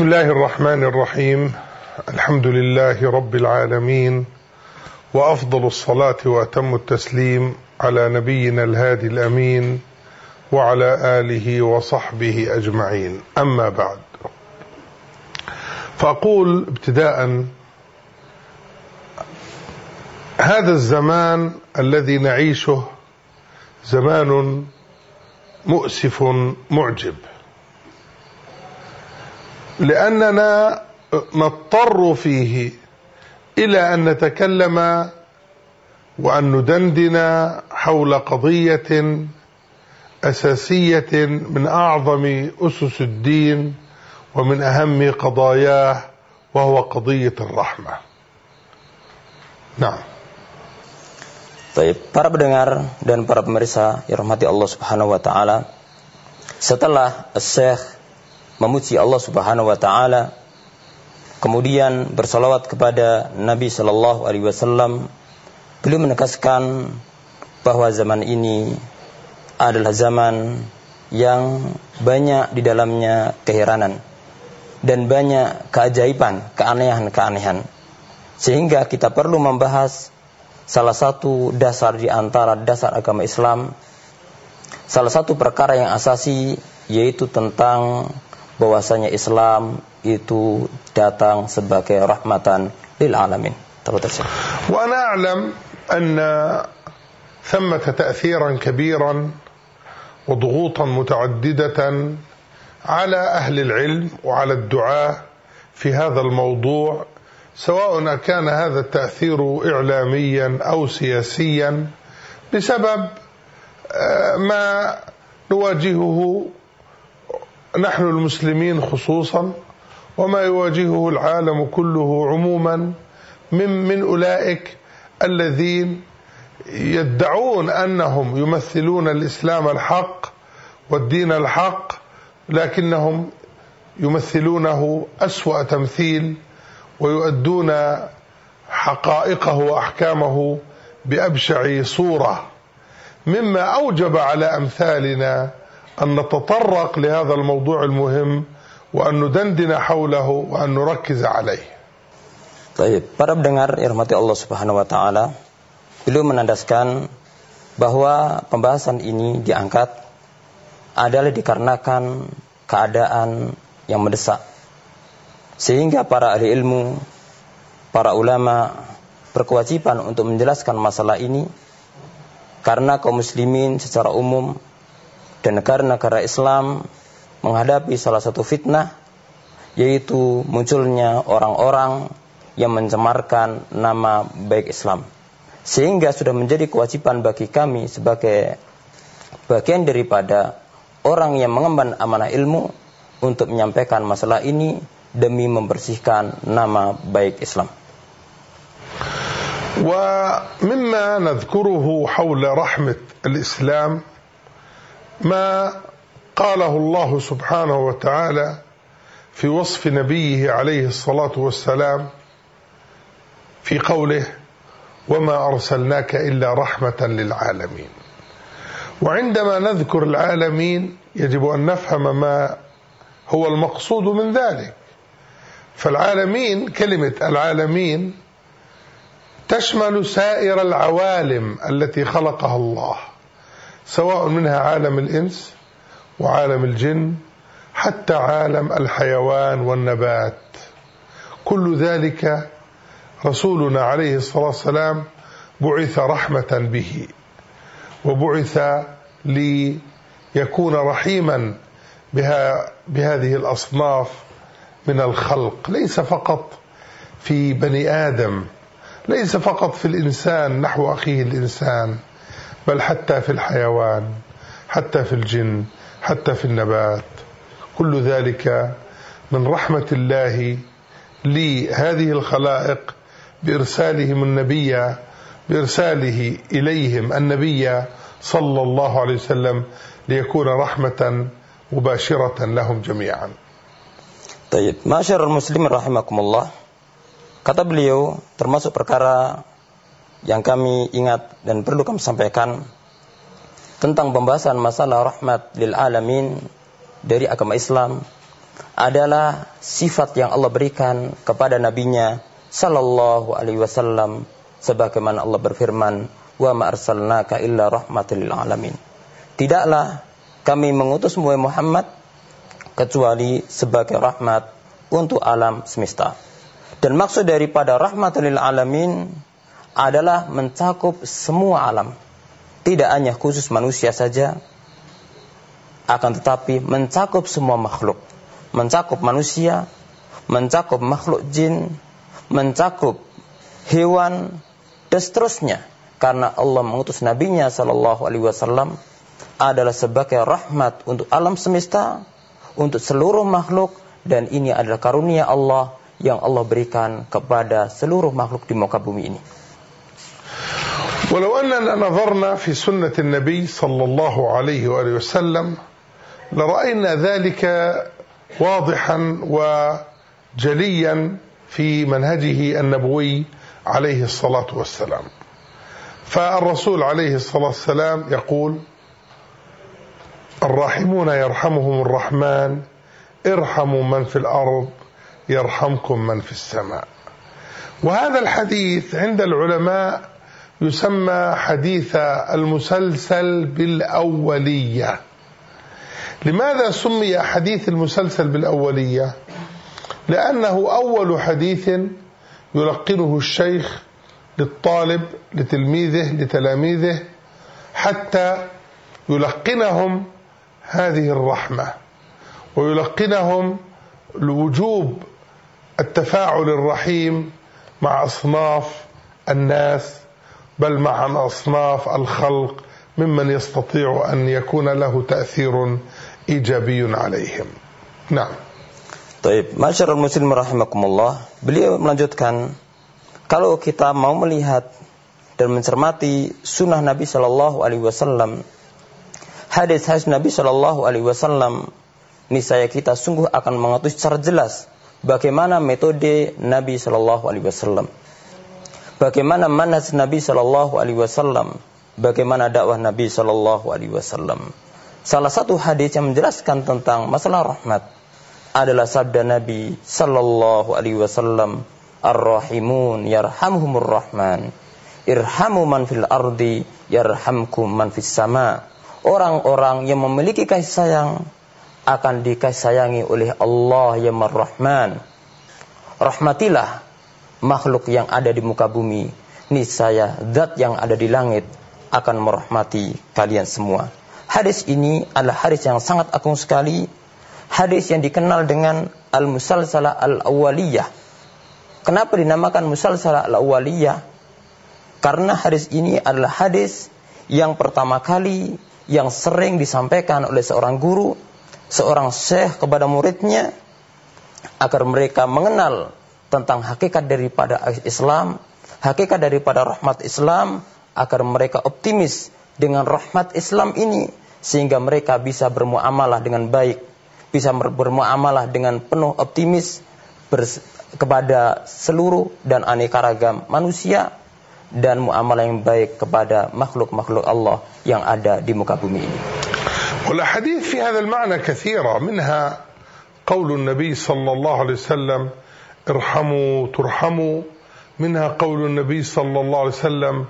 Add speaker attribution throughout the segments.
Speaker 1: بسم الله الرحمن الرحيم الحمد لله رب العالمين وافضل الصلاه واتم التسليم على نبينا الهادي الامين وعلى اله وصحبه اجمعين اما بعد فاقول ابتداء هذا الزمان الذي نعيشه زمان مؤسف معجب لأننا نضطر فيه إلى أن نتكلم وأن ندندن حول قضية أساسية من أعظم أسس الدين ومن أهم قضاياه وهو قضية الرحمة نعم
Speaker 2: Baik, para pendengar dan para pemirsa yang rahmati Allah Subhanahu wa taala. Setelah Syekh memuji Allah Subhanahu wa taala, kemudian bersalawat kepada Nabi sallallahu alaihi wasallam, beliau menegaskan bahwa zaman ini adalah zaman yang banyak di dalamnya keheranan dan banyak keajaiban, keanehan-keanehan. Sehingga kita perlu membahas salah satu dasar di antara dasar agama Islam, salah satu perkara yang asasi yaitu tentang bahwasanya Islam itu datang sebagai rahmatan lil alamin.
Speaker 1: وأنا أعلم أن ثمة تأثيرا كبيرا وضغوطا متعددة على أهل العلم وعلى الدعاة في هذا الموضوع سواء كان هذا التأثير إعلاميا أو سياسيا بسبب ما نواجهه نحن المسلمين خصوصا وما يواجهه العالم كله عموما من من أولئك الذين يدعون أنهم يمثلون الإسلام الحق والدين الحق لكنهم يمثلونه أسوأ تمثيل ويؤدون حقائقه وأحكامه بأبشع صورة. مما أوجب على أمثالنا ان نتطرق لهذا الموضوع المهم وان ندندن حوله وان نركز عليه.
Speaker 2: طيب, para pendengar yang rahmati Allah Subhanahu wa taala, beliau menandaskan bahwa pembahasan ini diangkat adalah dikarenakan keadaan yang mendesak sehingga para ahli ilmu, para ulama berkewajiban untuk menjelaskan masalah ini karena kaum muslimin secara umum dan negara-negara Islam menghadapi salah satu fitnah yaitu munculnya orang-orang yang mencemarkan nama baik Islam. Sehingga sudah menjadi kewajiban bagi kami sebagai bagian daripada orang yang mengemban amanah ilmu untuk menyampaikan masalah ini demi membersihkan nama baik Islam.
Speaker 1: ومما نذكره حول رحمة الإسلام ما قاله الله سبحانه وتعالى في وصف نبيه عليه الصلاة والسلام في قوله وما أرسلناك إلا رحمة للعالمين. وعندما نذكر العالمين يجب أن نفهم ما هو المقصود من ذلك. فالعالمين كلمة العالمين تشمل سائر العوالم التي خلقها الله. سواء منها عالم الإنس وعالم الجن حتى عالم الحيوان والنبات. كل ذلك رسولنا عليه الصلاة والسلام بعث رحمة به وبعث ليكون رحيما بها بهذه الأصناف من الخلق. ليس فقط في بني آدم ليس فقط في الإنسان نحو أخيه الإنسان. بل حتى في الحيوان حتى في الجن حتى في النبات كل ذلك من رحمة الله لهذه الخلائق بإرسالهم النبي بإرساله إليهم النبي صلى الله عليه وسلم ليكون رحمة مباشرة لهم جميعا
Speaker 2: Tayyib. Masyarul muslimin rahimakumullah. Kata beliau, termasuk perkara yang kami ingat dan perlu kami sampaikan tentang pembahasan masalah rahmat lil alamin dari agama Islam adalah sifat yang Allah berikan kepada nabinya sallallahu alaihi wasallam sebagaimana Allah berfirman wa ma arsalnaka illa rahmatal lil alamin. Tidaklah kami mengutus Muhammad kecuali sebagai rahmat untuk alam semesta. Dan maksud daripada rahmatul lil alamin adalah mencakup semua alam. Tidak hanya khusus manusia saja, akan tetapi mencakup semua makhluk. Mencakup manusia, mencakup makhluk jin, mencakup hewan, dan seterusnya. Karena Allah mengutus nabinya Shallallahu Alaihi Wasallam adalah sebagai rahmat untuk alam semesta, untuk seluruh makhluk, dan ini adalah karunia Allah yang Allah berikan kepada seluruh makhluk di muka bumi ini.
Speaker 1: ولو أننا نظرنا في سنة النبي صلى الله عليه وآله وسلم لرأينا ذلك واضحا وجليا في منهجه النبوي عليه الصلاة والسلام. فالرسول عليه الصلاة والسلام يقول الراحمون يرحمهم الرحمن ارحموا من في الأرض يرحمكم من في السماء. وهذا الحديث عند العلماء يسمى حديث المسلسل بالأولية. لماذا سمي حديث المسلسل بالأولية؟ لأنه أول حديث يلقنه الشيخ للطالب لتلميذه لتلاميذه حتى يلقنهم هذه الرحمة ويلقنهم الوجوب التفاعل الرحيم مع أصناف الناس بل مع أصناف الخلق ممن يستطيع أن يكون له تأثير إيجابي عليهم نعم
Speaker 2: Taib, masyarakat muslim rahimakumullah, beliau melanjutkan, kalau kita mau melihat dan mencermati sunnah Nabi Shallallahu Alaihi Wasallam, hadis-hadis Nabi Shallallahu Alaihi Wasallam, niscaya kita sungguh akan mengetahui secara jelas bagaimana metode Nabi Shallallahu Alaihi Wasallam, bagaimana manhaj Nabi Shallallahu Alaihi Wasallam, bagaimana dakwah Nabi Shallallahu Alaihi Wasallam. Salah satu hadis yang menjelaskan tentang masalah rahmat adalah sabda Nabi sallallahu alaihi wasallam Ar-Rahimun yarhamhumur Rahman. Irhamu man fil ardi yarhamkum man fis sama. Orang-orang yang memiliki kasih sayang akan dikasih sayangi oleh Allah yang Ar-Rahman Rahmatilah makhluk yang ada di muka bumi niscaya zat yang ada di langit akan merahmati kalian semua Hadis ini adalah hadis yang sangat agung sekali hadis yang dikenal dengan al-musalsalah al-awwaliyah. Kenapa dinamakan musalsalah al-awwaliyah? Karena hadis ini adalah hadis yang pertama kali yang sering disampaikan oleh seorang guru, seorang syekh kepada muridnya agar mereka mengenal tentang hakikat daripada Islam, hakikat daripada rahmat Islam agar mereka optimis dengan rahmat Islam ini sehingga mereka bisa bermuamalah dengan baik bisa bermuamalah dengan penuh optimis kepada seluruh dan aneka ragam manusia dan muamalah yang baik kepada makhluk-makhluk Allah yang ada di muka bumi ini.
Speaker 1: والأحاديث في هذا المعنى كثيرة منها قول النبي صلى الله عليه وسلم ارحموا ترحموا منها قول النبي صلى الله عليه وسلم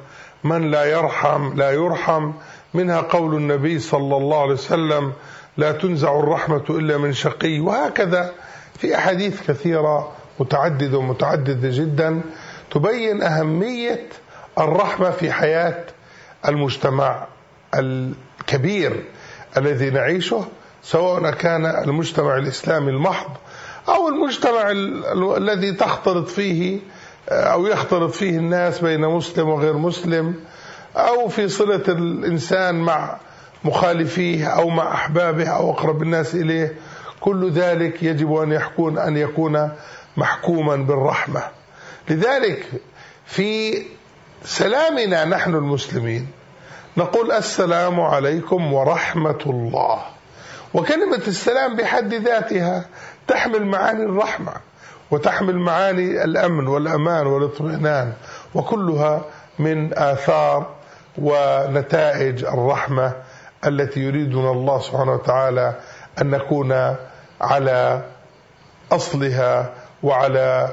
Speaker 1: من لا يرحم لا يرحم. منها قول النبي صلى الله عليه وسلم لا تنزع الرحمة إلا من شقي. وهكذا في أحاديث كثيرة متعددة ومتعددة جدا تبين أهمية الرحمة في حياة المجتمع الكبير الذي نعيشه سواء كان المجتمع الإسلامي المحض أو المجتمع الذي تختلط فيه أو يختلط فيه الناس بين مسلم وغير مسلم أو في صلة الإنسان مع مخالفيه أو مع أحبابه أو أقرب الناس إليه كل ذلك يجب أن يكون أن يكون محكوما بالرحمة. لذلك في سلامنا نحن المسلمين نقول السلام عليكم ورحمة الله. وكلمة السلام بحد ذاتها تحمل معاني الرحمة وتحمل معاني الأمن والأمان والاطمئنان وكلها من آثار ونتائج الرحمة التي يريدنا الله سبحانه وتعالى أن نكون على أصلها وعلى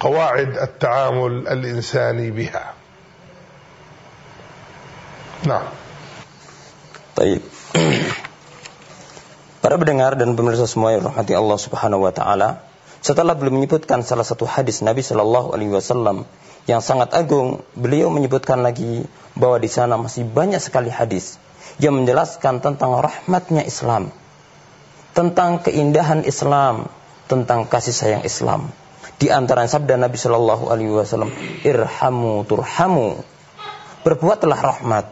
Speaker 1: قواعد التعامل الإنساني بها. نعم.
Speaker 2: طيب. Para pendengar dan pemirsa semua yang rahmati Allah Subhanahu wa taala, setelah beliau menyebutkan salah satu hadis Nabi Shallallahu alaihi wasallam yang sangat agung, beliau menyebutkan lagi bahwa di sana masih banyak sekali hadis yang menjelaskan tentang rahmatnya Islam, tentang keindahan Islam, tentang kasih sayang Islam. Di antara sabda Nabi Shallallahu Alaihi Wasallam, irhamu turhamu, berbuatlah rahmat,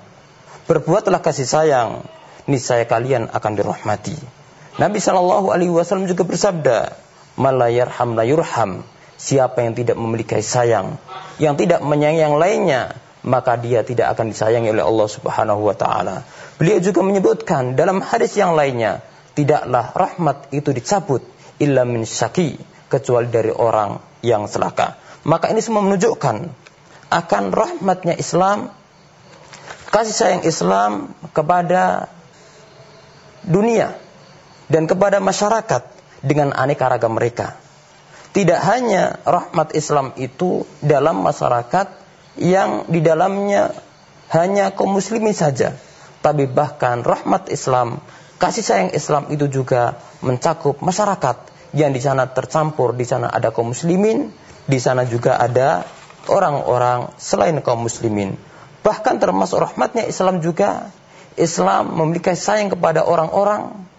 Speaker 2: berbuatlah kasih sayang, niscaya kalian akan dirahmati. Nabi Shallallahu Alaihi Wasallam juga bersabda, "Malayarham layurham." Siapa yang tidak memiliki sayang, yang tidak menyayangi yang lainnya, maka dia tidak akan disayangi oleh Allah Subhanahu wa taala. Beliau juga menyebutkan dalam hadis yang lainnya, tidaklah rahmat itu dicabut illa min syaki, kecuali dari orang yang celaka. Maka ini semua menunjukkan akan rahmatnya Islam, kasih sayang Islam kepada dunia dan kepada masyarakat dengan aneka ragam mereka. Tidak hanya rahmat Islam itu dalam masyarakat yang di dalamnya hanya kaum muslimin saja, tapi bahkan rahmat Islam, kasih sayang Islam itu juga mencakup masyarakat yang di sana tercampur, di sana ada kaum muslimin, di sana juga ada orang-orang selain kaum muslimin. Bahkan termasuk rahmatnya Islam juga Islam memiliki sayang kepada orang-orang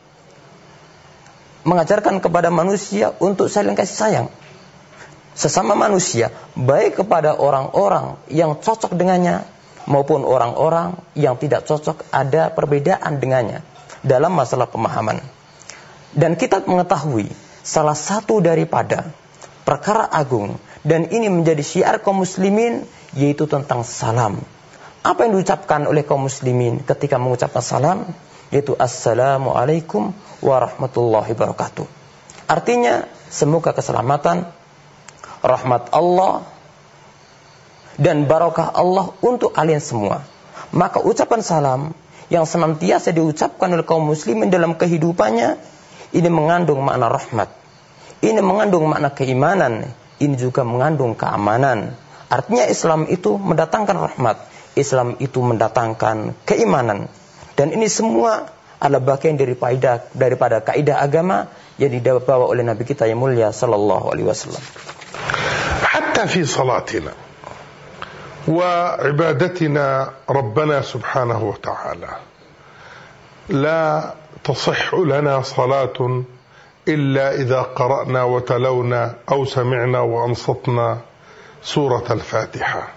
Speaker 2: mengajarkan kepada manusia untuk saling kasih sayang. Sesama manusia, baik kepada orang-orang yang cocok dengannya maupun orang-orang yang tidak cocok ada perbedaan dengannya dalam masalah pemahaman. Dan kita mengetahui salah satu daripada perkara agung dan ini menjadi syiar kaum muslimin yaitu tentang salam. Apa yang diucapkan oleh kaum muslimin ketika mengucapkan salam? Yaitu Assalamualaikum warahmatullahi wabarakatuh. Artinya, semoga keselamatan, rahmat Allah, dan barokah Allah untuk kalian semua. Maka ucapan salam yang senantiasa diucapkan oleh kaum muslimin dalam kehidupannya, ini mengandung makna rahmat. Ini mengandung makna keimanan. Ini juga mengandung keamanan. Artinya Islam itu mendatangkan rahmat. Islam itu mendatangkan keimanan. Dan ini semua adalah bagian dari daripada daripada kaidah agama yang dibawa oleh Nabi kita yang mulia sallallahu alaihi wasallam.
Speaker 1: حتى في صلاتنا وعبادتنا ربنا سبحانه وتعالى لا تصح لنا صلاة إلا إذا قرأنا وتلونا أو سمعنا وأنصتنا سورة الفاتحة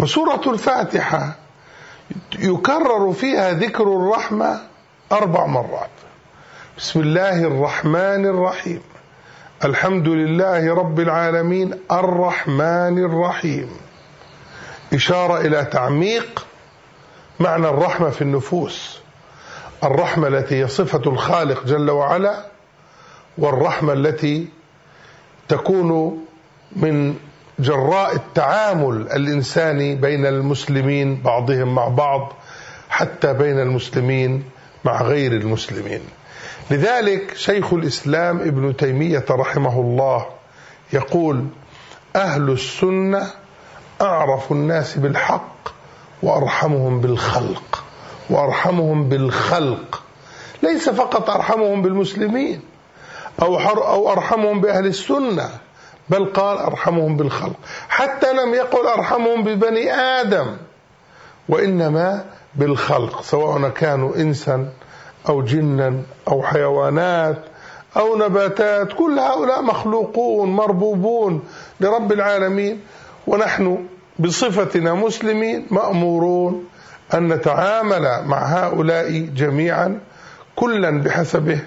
Speaker 1: وسورة الفاتحة يكرر فيها ذكر الرحمة أربع مرات. بسم الله الرحمن الرحيم. الحمد لله رب العالمين. الرحمن الرحيم. إشارة إلى تعميق معنى الرحمة في النفوس. الرحمة التي هي صفة الخالق جل وعلا والرحمة التي تكون من جراء التعامل الإنساني بين المسلمين بعضهم مع بعض حتى بين المسلمين مع غير المسلمين. لذلك شيخ الإسلام ابن تيمية رحمه الله يقول أهل السنة أعرف الناس بالحق وأرحمهم بالخلق وأرحمهم بالخلق. ليس فقط أرحمهم بالمسلمين أو أو أرحمهم بأهل السنة بل قال أرحمهم بالخلق. حتى لم يقل أرحمهم ببني آدم وإنما بالخلق سواء كانوا انسا أو جنا أو حيوانات أو نباتات. كل هؤلاء مخلوقون مربوبون لرب العالمين ونحن بصفتنا مسلمين مأمورون أن نتعامل مع هؤلاء جميعا كلا بحسبه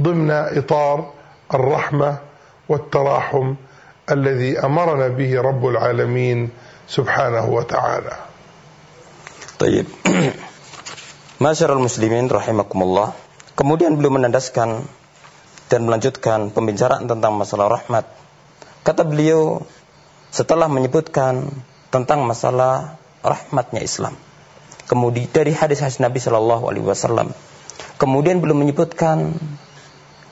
Speaker 1: ضمن إطار الرحمة والتراحم الذي امرنا به رب العالمين سبحانه وتعالى
Speaker 2: طيب Masyarul muslimin rahimakumullah. Kemudian beliau menandaskan dan melanjutkan pembicaraan tentang masalah rahmat. Kata beliau setelah menyebutkan tentang masalah rahmatnya Islam. Kemudian dari hadis-hadis Nabi Shallallahu Alaihi Wasallam. Kemudian belum menyebutkan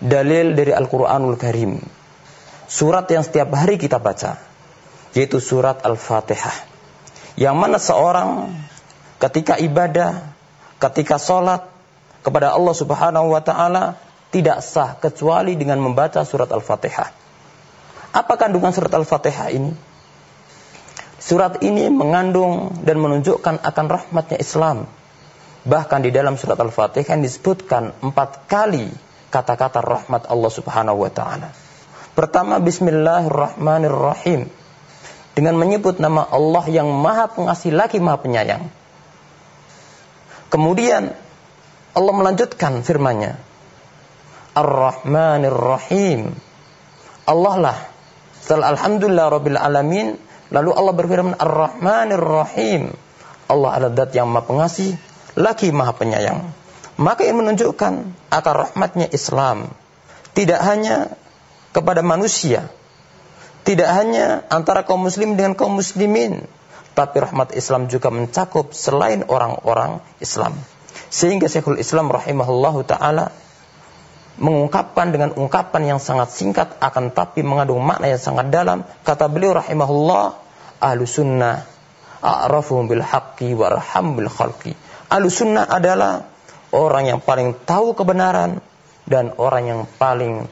Speaker 2: dalil dari Al-Quranul Karim surat yang setiap hari kita baca, yaitu surat Al-Fatihah. Yang mana seorang ketika ibadah, ketika sholat kepada Allah Subhanahu wa Ta'ala tidak sah kecuali dengan membaca surat Al-Fatihah. Apa kandungan surat Al-Fatihah ini? Surat ini mengandung dan menunjukkan akan rahmatnya Islam. Bahkan di dalam surat Al-Fatihah disebutkan empat kali kata-kata rahmat Allah Subhanahu wa taala. Pertama bismillahirrahmanirrahim. Dengan menyebut nama Allah yang Maha Pengasih lagi Maha Penyayang. Kemudian Allah melanjutkan firman-Nya. Ar-Rahmanir-Rahim. Allah lah. Setelah Alhamdulillah Rabbil Alamin. Lalu Allah berfirman Ar-Rahmanir-Rahim. Allah adalah dat yang maha pengasih. Lagi maha penyayang. Maka ini menunjukkan akan rahmatnya Islam. Tidak hanya kepada manusia. Tidak hanya antara kaum muslim dengan kaum muslimin. Tapi rahmat Islam juga mencakup selain orang-orang Islam. Sehingga Syekhul Islam rahimahullahu ta'ala mengungkapkan dengan ungkapan yang sangat singkat akan tapi mengandung makna yang sangat dalam. Kata beliau rahimahullah, ahlu sunnah a'rafuhum bil haqqi warham bil khalqi. Ahlu sunnah adalah orang yang paling tahu kebenaran dan orang yang paling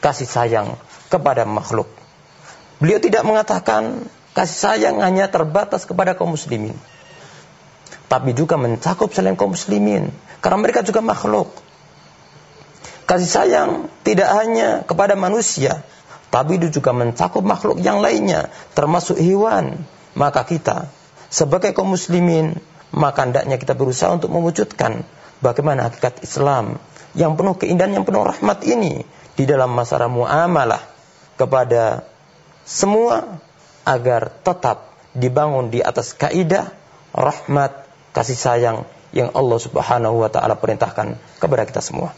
Speaker 2: kasih sayang kepada makhluk. Beliau tidak mengatakan kasih sayang hanya terbatas kepada kaum muslimin. Tapi juga mencakup selain kaum muslimin. Karena mereka juga makhluk. Kasih sayang tidak hanya kepada manusia. Tapi itu juga mencakup makhluk yang lainnya. Termasuk hewan. Maka kita sebagai kaum muslimin. Maka hendaknya kita berusaha untuk mewujudkan bagaimana hakikat Islam yang penuh keindahan, yang penuh rahmat ini di dalam masalah muamalah kepada semua agar tetap dibangun di atas kaidah rahmat kasih sayang yang Allah Subhanahu wa taala perintahkan kepada kita semua.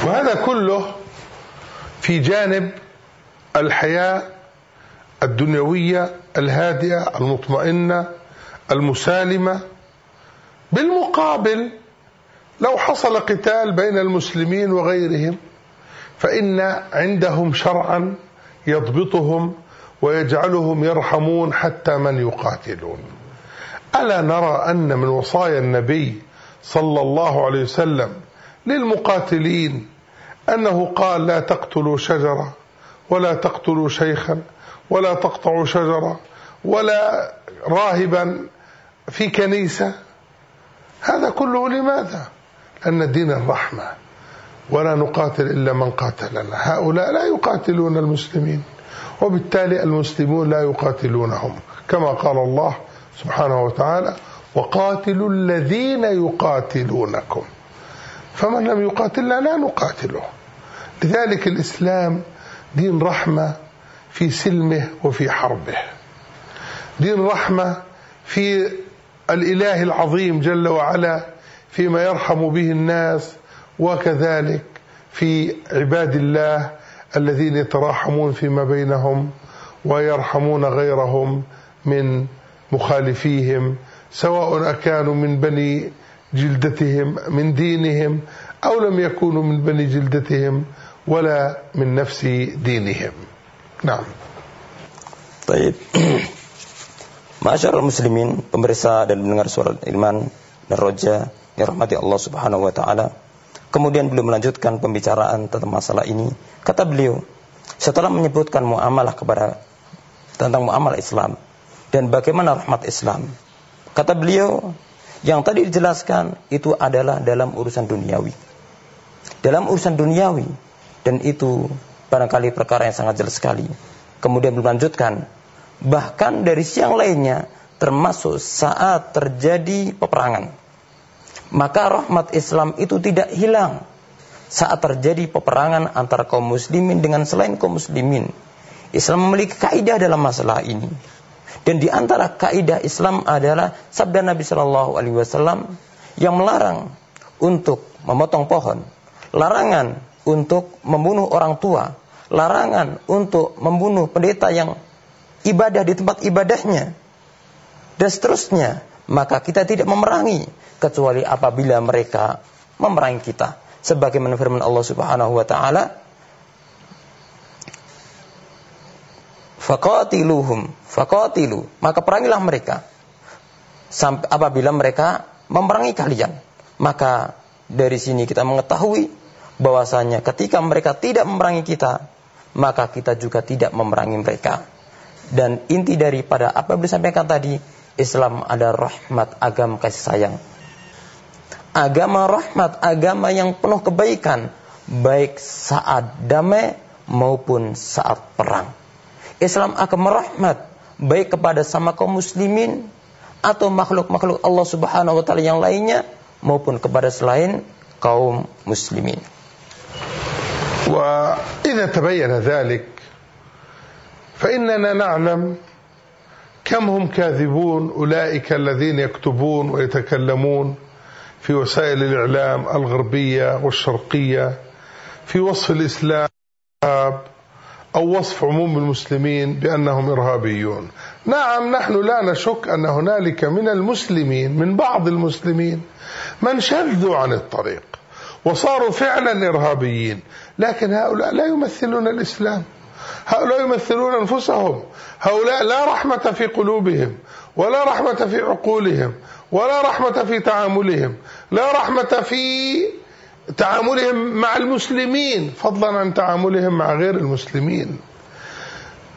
Speaker 1: وهذا كله في جانب الحياة الدنيوية الهادئة المطمئنة المسالمة بالمقابل لو حصل قتال بين المسلمين وغيرهم فإن عندهم شرعا يضبطهم ويجعلهم يرحمون حتى من يقاتلون. ألا نرى أن من وصايا النبي صلى الله عليه وسلم للمقاتلين أنه قال لا تقتلوا شجرة ولا تقتلوا شيخا ولا تقطعوا شجرة ولا راهبا في كنيسة. هذا كله لماذا؟ أن الدين الرحمة. ولا نقاتل إلا من قاتلنا هؤلاء لا يقاتلون المسلمين وبالتالي المسلمون لا يقاتلونهم. كما قال الله سبحانه وتعالى وقاتلوا الذين يقاتلونكم. فمن لم يقاتلنا لا نقاتله. لذلك الإسلام دين رحمة في سلمه وفي حربه. دين رحمة في الإله العظيم جل وعلا فيما يرحم به الناس وكذلك في عباد الله الذين يتراحمون فيما بينهم ويرحمون غيرهم من مخالفيهم سواء أكانوا من بني جلدتهم من دينهم أو لم يكونوا من بني جلدتهم ولا من نفس دينهم. نعم.
Speaker 2: طيب. Masyarakat muslimin, pemirsa dan mendengar suara iman dan roja yang rahmati Allah Subhanahu wa taala. Kemudian beliau melanjutkan pembicaraan tentang masalah ini. Kata beliau, setelah menyebutkan muamalah kepada tentang muamalah Islam dan bagaimana rahmat Islam. Kata beliau, yang tadi dijelaskan itu adalah dalam urusan duniawi. Dalam urusan duniawi dan itu barangkali perkara yang sangat jelas sekali. Kemudian melanjutkan bahkan dari siang lainnya termasuk saat terjadi peperangan. Maka rahmat Islam itu tidak hilang saat terjadi peperangan antara kaum muslimin dengan selain kaum muslimin. Islam memiliki kaidah dalam masalah ini. Dan di antara kaidah Islam adalah sabda Nabi Shallallahu Alaihi Wasallam yang melarang untuk memotong pohon, larangan untuk membunuh orang tua, larangan untuk membunuh pendeta yang ibadah di tempat ibadahnya, dan seterusnya, maka kita tidak memerangi kecuali apabila mereka memerangi kita. Sebagaimana firman Allah Subhanahu wa taala, Faqatiluhum, faqatilu, maka perangilah mereka. Sampai apabila mereka memerangi kalian. Maka dari sini kita mengetahui bahwasanya ketika mereka tidak memerangi kita, maka kita juga tidak memerangi mereka. Dan inti daripada apa yang disampaikan tadi, Islam ada rahmat, agama kasih sayang. Agama rahmat, agama yang penuh kebaikan, baik saat damai maupun saat perang. Islam akan merahmat baik kepada sama kaum muslimin atau makhluk-makhluk Allah Subhanahu wa taala yang lainnya maupun kepada selain kaum muslimin.
Speaker 1: وإذا تبين ذلك فإننا نعلم كم هم كاذبون أولئك الذين يكتبون ويتكلمون في وسائل الإعلام الغربية والشرقية في وصف الإسلام أو وصف عموم المسلمين بأنهم إرهابيون. نعم نحن لا نشك أن هنالك من المسلمين من بعض المسلمين من شذوا عن الطريق وصاروا فعلا إرهابيين لكن هؤلاء لا يمثلون الإسلام. هؤلاء يمثلون أنفسهم. هؤلاء لا رحمة في قلوبهم ولا رحمة في عقولهم ولا رحمة في تعاملهم لا رحمة في تعاملهم مع المسلمين فضلا عن تعاملهم مع غير المسلمين.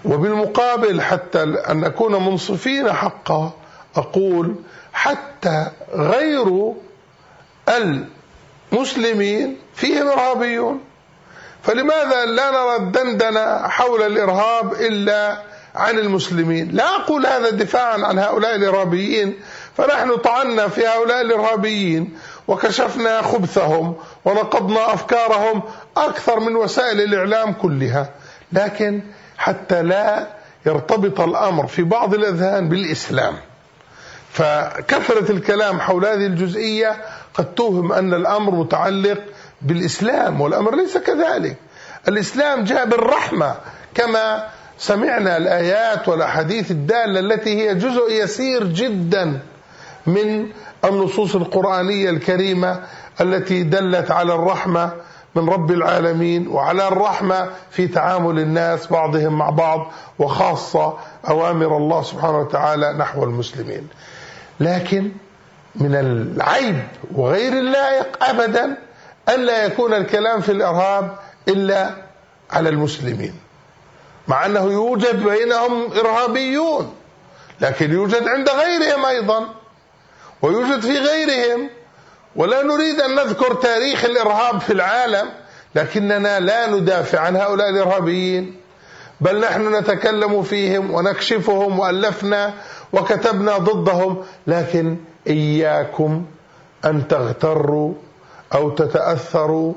Speaker 1: وبالمقابل حتى أن نكون منصفين حقا أقول حتى غير المسلمين فيهم إرهابيون. فلماذا لا نرى الدندنة حول الإرهاب إلا عن المسلمين؟ لا أقول هذا دفاعا عن هؤلاء الإرهابيين فنحن طعنا في هؤلاء الإرهابيين وكشفنا خبثهم ونقضنا أفكارهم أكثر من وسائل الإعلام كلها. لكن حتى لا يرتبط الأمر في بعض الأذهان بالإسلام. فكثرة الكلام حول هذه الجزئية قد توهم أن الأمر متعلق بالإسلام والأمر ليس كذلك. الإسلام جاء بالرحمة كما سمعنا الآيات والأحاديث الدالة التي هي جزء يسير جدا من النصوص القرآنية الكريمة التي دلت على الرحمة من رب العالمين وعلى الرحمة في تعامل الناس بعضهم مع بعض وخاصة أوامر الله سبحانه وتعالى نحو المسلمين. لكن من العيب وغير اللائق أبدا ألا يكون الكلام في الإرهاب إلا على المسلمين. مع أنه يوجد بينهم إرهابيون لكن يوجد عند غيرهم أيضا ويوجد في غيرهم. ولا نريد أن نذكر تاريخ الإرهاب في العالم لكننا لا ندافع عن هؤلاء الإرهابيين بل نحن نتكلم فيهم ونكشفهم وألفنا وكتبنا ضدهم. لكن إياكم أن تغتروا أو تتأثروا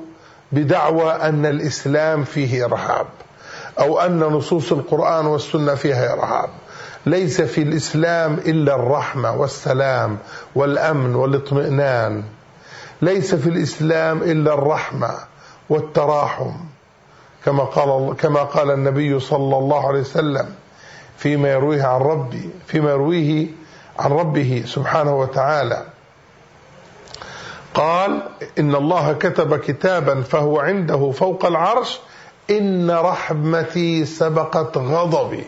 Speaker 1: بدعوى أن الإسلام فيه إرهاب أو أن نصوص القرآن والسنة فيها إرهاب. ليس في الإسلام إلا الرحمة والسلام والأمن والاطمئنان. ليس في الإسلام إلا الرحمة والتراحم كما قال كما قال النبي صلى الله عليه وسلم فيما يرويه عن ربي فيما يرويه عن ربه سبحانه وتعالى. قال إن الله كتب كتابا فهو عنده فوق العرش إن رحمتي سبقت غضبي.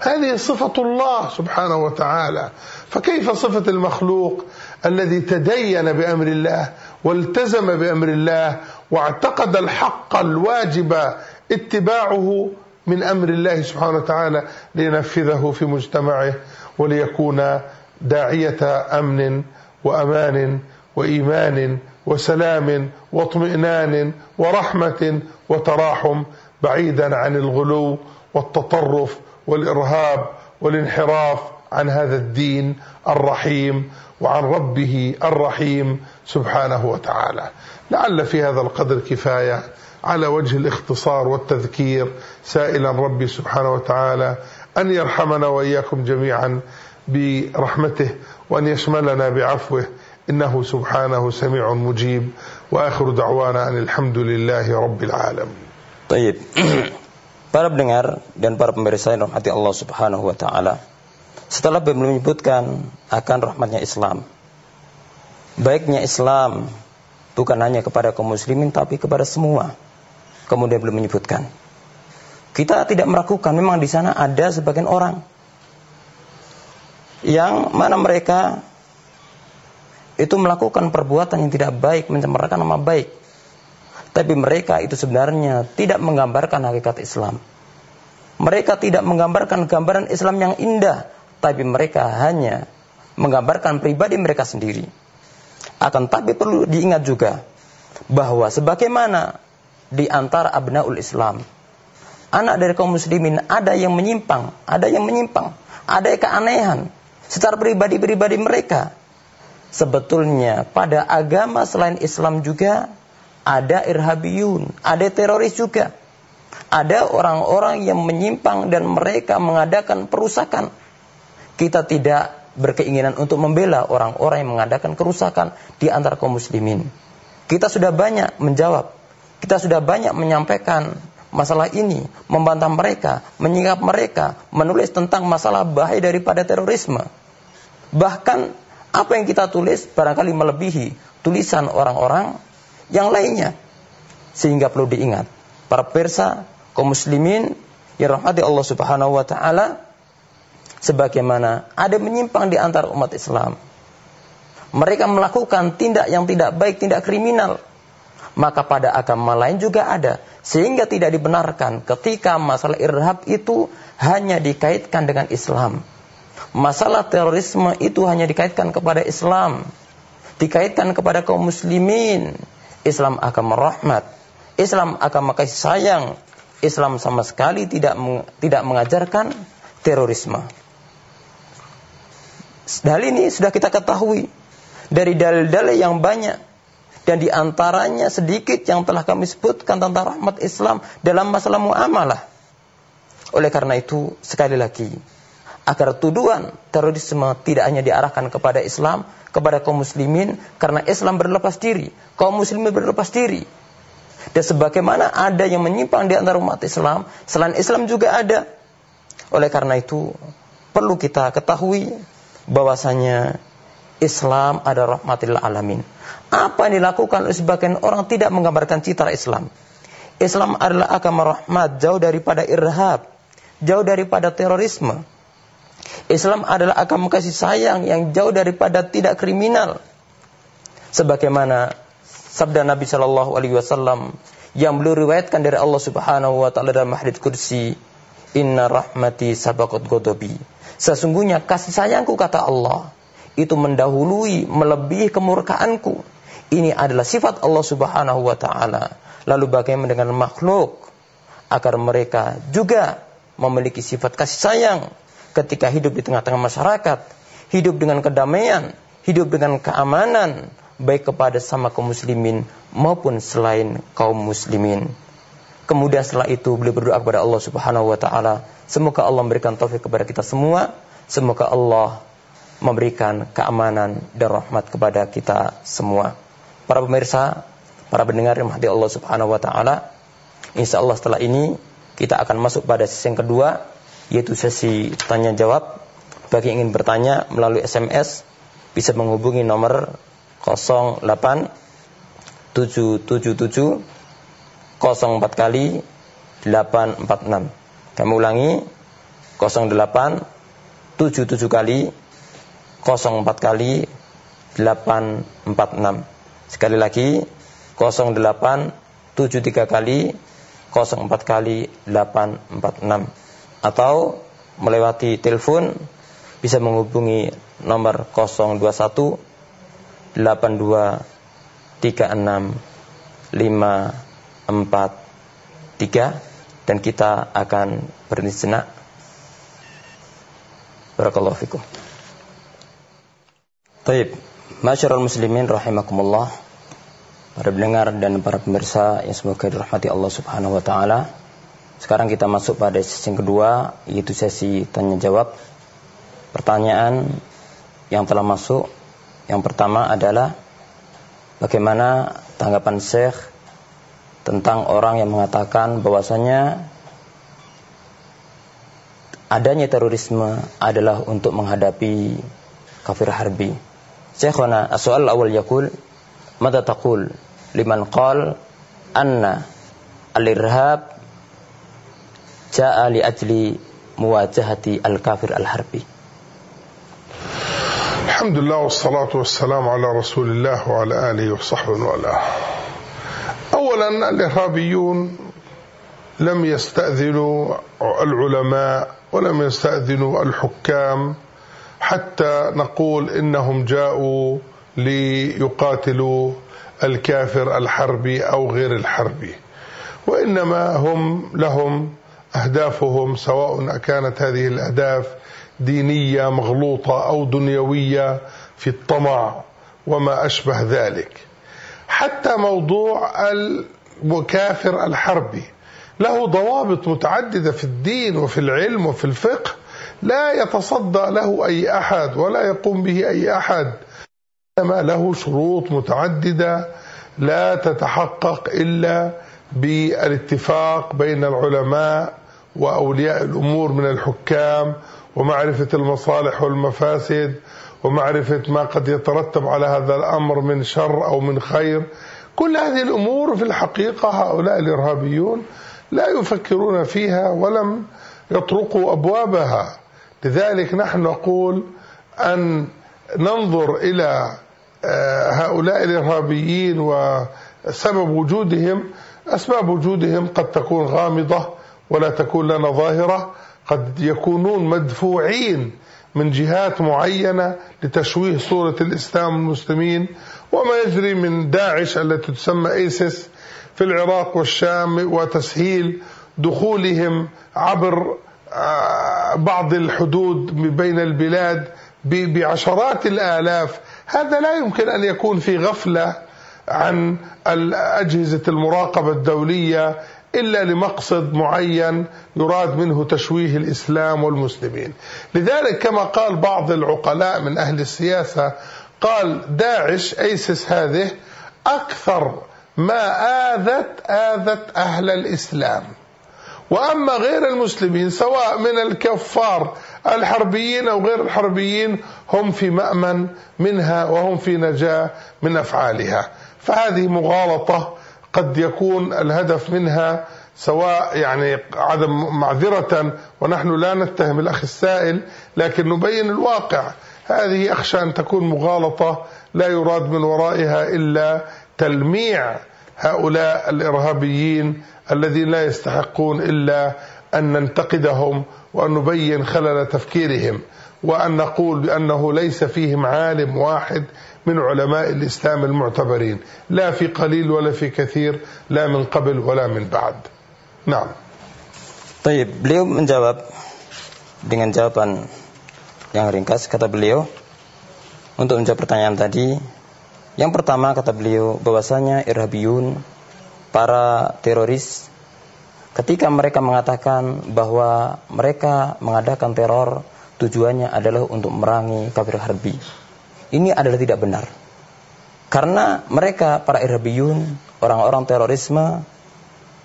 Speaker 1: هذه صفة الله سبحانه وتعالى. فكيف صفة المخلوق الذي تدين بأمر الله والتزم بأمر الله واعتقد الحق الواجب اتباعه من أمر الله سبحانه وتعالى لينفذه في مجتمعه وليكون داعية أمن وأمان وإيمان وسلام واطمئنان ورحمة وتراحم بعيدا عن الغلو والتطرف والإرهاب والانحراف عن هذا الدين الرحيم وعن ربه الرحيم سبحانه وتعالى. لعل في هذا القدر كفاية على وجه الاختصار والتذكير سائلا ربي سبحانه وتعالى أن يرحمنا وإياكم جميعا برحمته وأن يشملنا بعفوه إنه سبحانه سميع مجيب وآخر دعوانا أن الحمد لله رب العالمين
Speaker 2: طيب Para pendengar dan para pemirsa yang rahmati Allah Subhanahu wa taala. Setelah beliau menyebutkan akan rahmatnya Islam. Baiknya Islam bukan hanya kepada kaum muslimin tapi kepada semua. Kemudian beliau menyebutkan Kita tidak meragukan memang di sana ada sebagian orang yang mana mereka itu melakukan perbuatan yang tidak baik, mencemarkan nama baik. Tapi mereka itu sebenarnya tidak menggambarkan hakikat Islam. Mereka tidak menggambarkan gambaran Islam yang indah, tapi mereka hanya menggambarkan pribadi mereka sendiri. Akan tapi perlu diingat juga bahwa sebagaimana di antara abnaul Islam, anak dari kaum muslimin ada yang menyimpang, ada yang menyimpang, ada yang keanehan secara pribadi-pribadi mereka sebetulnya pada agama selain Islam juga ada irhabiyun, ada teroris juga. Ada orang-orang yang menyimpang dan mereka mengadakan perusakan. Kita tidak berkeinginan untuk membela orang-orang yang mengadakan kerusakan di antara kaum muslimin. Kita sudah banyak menjawab. Kita sudah banyak menyampaikan masalah ini, membantah mereka, menyingkap mereka, menulis tentang masalah bahaya daripada terorisme. Bahkan apa yang kita tulis barangkali melebihi tulisan orang-orang yang lainnya. Sehingga perlu diingat, para pemirsa kaum muslimin yang rahmati Allah Subhanahu wa taala sebagaimana ada menyimpang di antara umat Islam. Mereka melakukan tindak yang tidak baik, tindak kriminal. Maka pada agama lain juga ada. Sehingga tidak dibenarkan ketika masalah irhab itu hanya dikaitkan dengan Islam masalah terorisme itu hanya dikaitkan kepada Islam, dikaitkan kepada kaum muslimin. Islam akan merahmat, Islam akan kasih sayang, Islam sama sekali tidak tidak mengajarkan terorisme. Dalil ini sudah kita ketahui dari dalil-dalil yang banyak dan di antaranya sedikit yang telah kami sebutkan tentang rahmat Islam dalam masalah muamalah. Oleh karena itu, sekali lagi, agar tuduhan terorisme tidak hanya diarahkan kepada Islam, kepada kaum muslimin, karena Islam berlepas diri, kaum muslimin berlepas diri. Dan sebagaimana ada yang menyimpang di antara umat Islam, selain Islam juga ada. Oleh karena itu, perlu kita ketahui bahwasanya Islam ada rahmatil alamin. Apa yang dilakukan oleh sebagian orang tidak menggambarkan citra Islam. Islam adalah agama rahmat, jauh daripada irhab, jauh daripada terorisme Islam adalah agama kasih sayang yang jauh daripada tidak kriminal. Sebagaimana sabda Nabi Shallallahu Alaihi Wasallam yang beliau riwayatkan dari Allah Subhanahu Wa Taala dalam hadits kursi, Inna rahmati sabakot godobi. Sesungguhnya kasih sayangku kata Allah itu mendahului melebihi kemurkaanku. Ini adalah sifat Allah Subhanahu wa taala. Lalu bagaimana dengan makhluk agar mereka juga memiliki sifat kasih sayang ketika hidup di tengah-tengah masyarakat, hidup dengan kedamaian, hidup dengan keamanan, baik kepada sama kaum muslimin maupun selain kaum muslimin. Kemudian setelah itu beliau berdoa kepada Allah Subhanahu wa taala, semoga Allah memberikan taufik kepada kita semua, semoga Allah memberikan keamanan dan rahmat kepada kita semua. Para pemirsa, para pendengar yang Allah Subhanahu wa taala, insyaallah setelah ini kita akan masuk pada sesi yang kedua yaitu sesi tanya jawab. Bagi yang ingin bertanya melalui SMS bisa menghubungi nomor 08 777 04 kali 846. Kami ulangi 08 77 kali 04 kali 846. Sekali lagi 08 73 kali 04 kali 846 atau melewati telepon bisa menghubungi nomor 021 82 36 543 dan kita akan berhenti sejenak. Barakallahu fikum. Taib, masyarakat muslimin rahimakumullah. Para pendengar dan para pemirsa yang semoga dirahmati Allah Subhanahu wa taala. Sekarang kita masuk pada sesi yang kedua, yaitu sesi tanya jawab. Pertanyaan yang telah masuk, yang pertama adalah bagaimana tanggapan Syekh tentang orang yang mengatakan bahwasanya adanya terorisme adalah untuk menghadapi kafir harbi. Syekhuna, soal awal yakul, mada taqul liman qal anna al-irhab li ajli muwajahati al-kafir al-harbi.
Speaker 1: الحمد لله والصلاة والسلام على رسول الله وعلى آله وصحبه وعلاه أولا الإرهابيون لم يستأذنوا العلماء ولم يستأذنوا الحكام حتى نقول إنهم جاءوا ليقاتلوا الكافر الحربي أو غير الحربي وإنما هم لهم أهدافهم سواء كانت هذه الأهداف دينية مغلوطة أو دنيوية في الطمع وما أشبه ذلك. حتى موضوع المكافر الحربي له ضوابط متعددة في الدين وفي العلم وفي الفقه لا يتصدى له أي أحد ولا يقوم به أي أحد. إنما له شروط متعددة لا تتحقق إلا بالاتفاق بين العلماء وأولياء الأمور من الحكام ومعرفة المصالح والمفاسد ومعرفة ما قد يترتب على هذا الأمر من شر أو من خير. كل هذه الأمور في الحقيقة هؤلاء الإرهابيون لا يفكرون فيها ولم يطرقوا أبوابها. لذلك نحن نقول أن ننظر إلى هؤلاء الإرهابيين وسبب وجودهم. أسباب وجودهم قد تكون غامضة ولا تكون لنا ظاهرة قد يكونون مدفوعين من جهات معينة لتشويه صورة الإسلام والمسلمين وما يجري من داعش التي تسمى ايسس في العراق والشام وتسهيل دخولهم عبر بعض الحدود بين البلاد بعشرات الآلاف. هذا لا يمكن أن يكون في غفلة عن أجهزة المراقبة الدولية إلا لمقصد معين يراد منه تشويه الإسلام والمسلمين. لذلك كما قال بعض العقلاء من أهل السياسة قال داعش أيسس هذه أكثر ما آذت آذت أهل الإسلام. وأما غير المسلمين سواء من الكفار الحربيين أو غير الحربيين هم في مأمن منها وهم في نجاة من أفعالها. فهذه مغالطة قد يكون الهدف منها سواء يعني عدم معذرة ونحن لا نتهم الأخ السائل لكن نبين الواقع. هذه أخشى أن تكون مغالطة لا يراد من ورائها إلا تلميع هؤلاء الإرهابيين الذين لا يستحقون إلا أن ننتقدهم وأن نبين خلل تفكيرهم وأن نقول بأنه ليس فيهم عالم واحد من علماء الإسلام المعتبرين لا في قليل ولا في كثير لا من قبل ولا من بعد نعم
Speaker 2: طيب beliau menjawab dengan jawaban yang ringkas kata beliau untuk menjawab pertanyaan tadi yang pertama kata beliau bahwasanya irhabiyun para teroris ketika mereka mengatakan bahwa mereka mengadakan teror tujuannya adalah untuk merangi kafir harbi ini adalah tidak benar. Karena mereka para irhabiyun, orang-orang terorisme,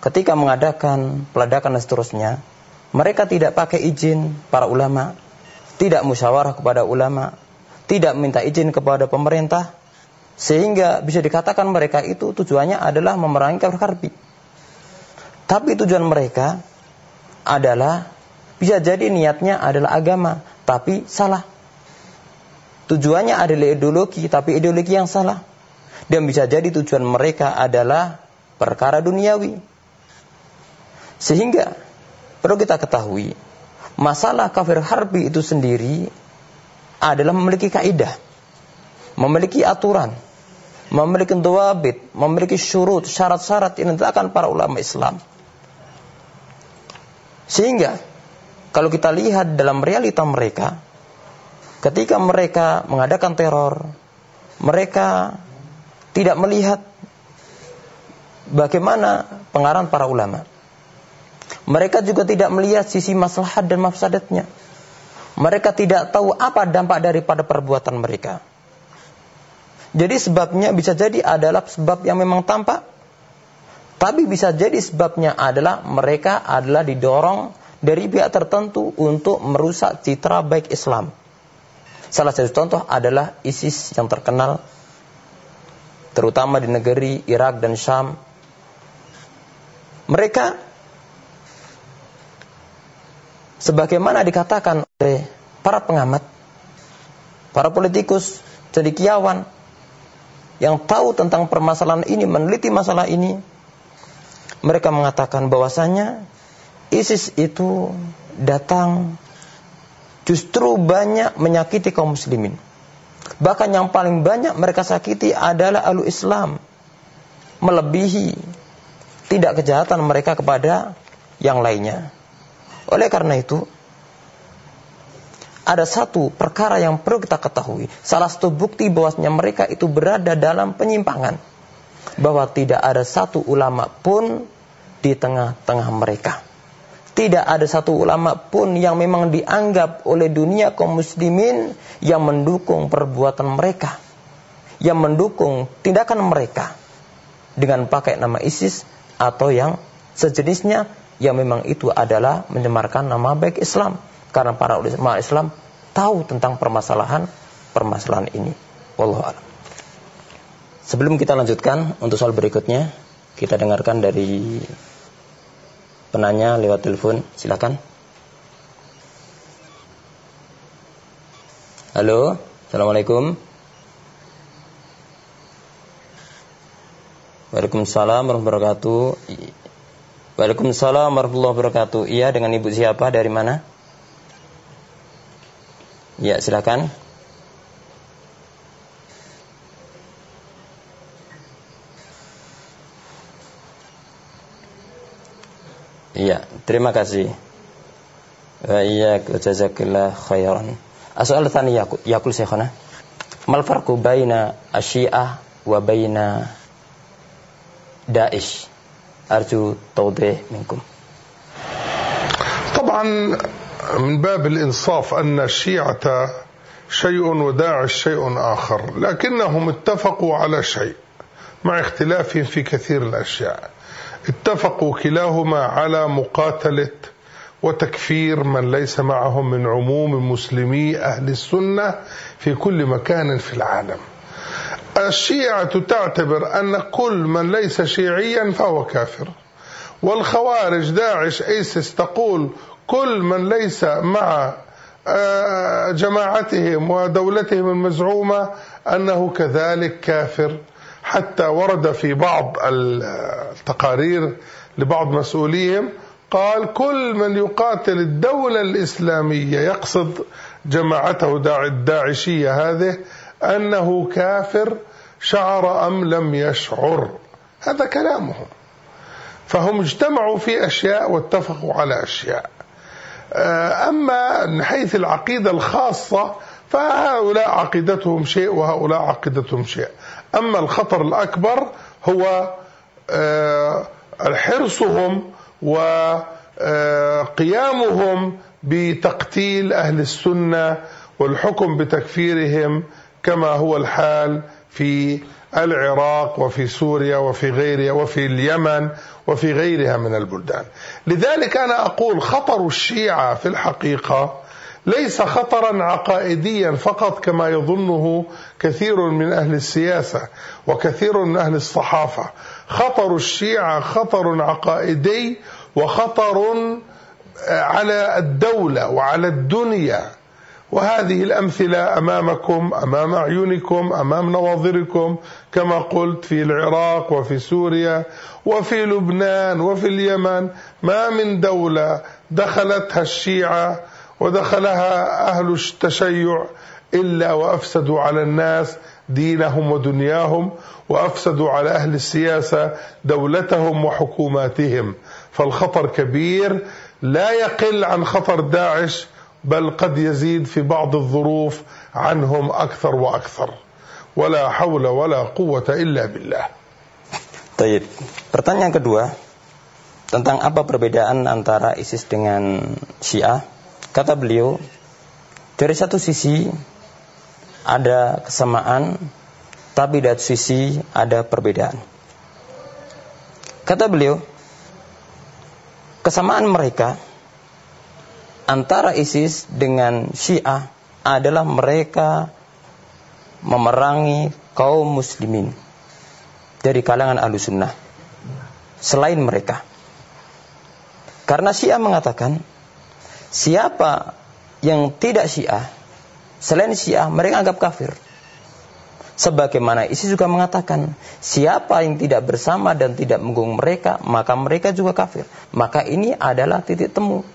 Speaker 2: ketika mengadakan peledakan dan seterusnya, mereka tidak pakai izin para ulama, tidak musyawarah kepada ulama, tidak minta izin kepada pemerintah, sehingga bisa dikatakan mereka itu tujuannya adalah memerangi kafir. Tapi tujuan mereka adalah bisa jadi niatnya adalah agama, tapi salah. Tujuannya adalah ideologi, tapi ideologi yang salah. Dan bisa jadi tujuan mereka adalah perkara duniawi. Sehingga perlu kita ketahui, masalah kafir harbi itu sendiri adalah memiliki kaidah, memiliki aturan, memiliki dawabit, memiliki syurut, syarat-syarat yang ditetapkan para ulama Islam. Sehingga kalau kita lihat dalam realita mereka, ketika mereka mengadakan teror, mereka tidak melihat bagaimana pengarahan para ulama. Mereka juga tidak melihat sisi maslahat dan mafsadatnya. Mereka tidak tahu apa dampak daripada perbuatan mereka. Jadi sebabnya bisa jadi adalah sebab yang memang tampak. Tapi bisa jadi sebabnya adalah mereka adalah didorong dari pihak tertentu untuk merusak citra baik Islam. Salah satu contoh adalah ISIS yang terkenal terutama di negeri Irak dan Syam. Mereka sebagaimana dikatakan oleh para pengamat, para politikus, cendekiawan yang tahu tentang permasalahan ini, meneliti masalah ini, mereka mengatakan bahwasanya ISIS itu datang justru banyak menyakiti kaum muslimin. Bahkan yang paling banyak mereka sakiti adalah alu Islam. Melebihi tidak kejahatan mereka kepada yang lainnya. Oleh karena itu, ada satu perkara yang perlu kita ketahui. Salah satu bukti bahwasanya mereka itu berada dalam penyimpangan. Bahwa tidak ada satu ulama pun di tengah-tengah mereka. Tidak ada satu ulama pun yang memang dianggap oleh dunia kaum muslimin yang mendukung perbuatan mereka. Yang mendukung tindakan mereka. Dengan pakai nama ISIS atau yang sejenisnya yang memang itu adalah menyemarkan nama baik Islam karena para ulama Islam tahu tentang permasalahan permasalahan ini. Wallahu a'lam. Sebelum kita lanjutkan untuk soal berikutnya, kita dengarkan dari penanya lewat telepon. Silakan. Halo, Assalamualaikum. Waalaikumsalam warahmatullahi wabarakatuh. Waalaikumsalam warahmatullahi wabarakatuh. Iya, dengan ibu siapa? Dari mana? Ya, silakan. Iya, terima kasih. Wa iyyak jazakallah khairan. Asal tani yakul syekhana. Mal farqu baina asyiah wa baina Daesh? Arju توضيح minkum.
Speaker 1: طبعا من باب الإنصاف أن الشيعة شيء وداعش شيء آخر لكنهم اتفقوا على شيء مع اختلافهم في كثير الأشياء اتفقوا كلاهما على مقاتلة وتكفير من ليس معهم من عموم مسلمي أهل السنة في كل مكان في العالم. الشيعة تعتبر أن كل من ليس شيعيا فهو كافر. والخوارج داعش ايسس تقول كل من ليس مع آه، جماعتهم ودولتهم المزعومة أنه كذلك كافر. حتى ورد في بعض التقارير لبعض مسؤوليهم قال كل من يقاتل الدولة الإسلامية يقصد جماعته الداعشية هذه أنه كافر شعر أم لم يشعر. هذا كلامهم. فهم اجتمعوا في أشياء واتفقوا على أشياء. آه، أما من حيث العقيدة الخاصة فهؤلاء عقيدتهم شيء وهؤلاء عقيدتهم شيء. أما الخطر الأكبر هو آه، حرصهم وقيامهم بتقتيل أهل السنة والحكم بتكفيرهم كما هو الحال في العراق وفي سوريا وفي غيرها وفي اليمن وفي غيرها من البلدان. لذلك أنا أقول خطر الشيعة في الحقيقة ليس خطرا عقائديا فقط كما يظنه كثير من أهل السياسة وكثير من أهل الصحافة. خطر الشيعة خطر عقائدي وخطر على الدولة وعلى الدنيا. وهذه الأمثلة أمامكم أمام أعينكم أمام نواظركم كما قلت في العراق وفي سوريا وفي لبنان وفي اليمن. ما من دولة دخلتها الشيعة ودخلها أهل التشيع إلا وأفسدوا على الناس دينهم ودنياهم وأفسدوا على أهل السياسة دولتهم وحكوماتهم. فالخطر كبير لا يقل عن خطر داعش بل قد يزيد في بعض الظروف عنهم أكثر وأكثر. ولا حول ولا قوة إلا بالله.
Speaker 2: طيب pertanyaan kedua tentang apa perbedaan antara ISIS dengan Syiah? Kata beliau dari satu sisi ada kesamaan tapi dari sisi ada perbedaan kata beliau kesamaan mereka antara ISIS dengan Syiah adalah mereka memerangi kaum muslimin dari kalangan sunnah selain mereka. Karena Syiah mengatakan Siapa yang tidak Syiah, selain Syiah mereka anggap kafir. Sebagaimana isi juga mengatakan, siapa yang tidak bersama dan tidak menggung mereka, maka mereka juga kafir. Maka ini adalah titik temu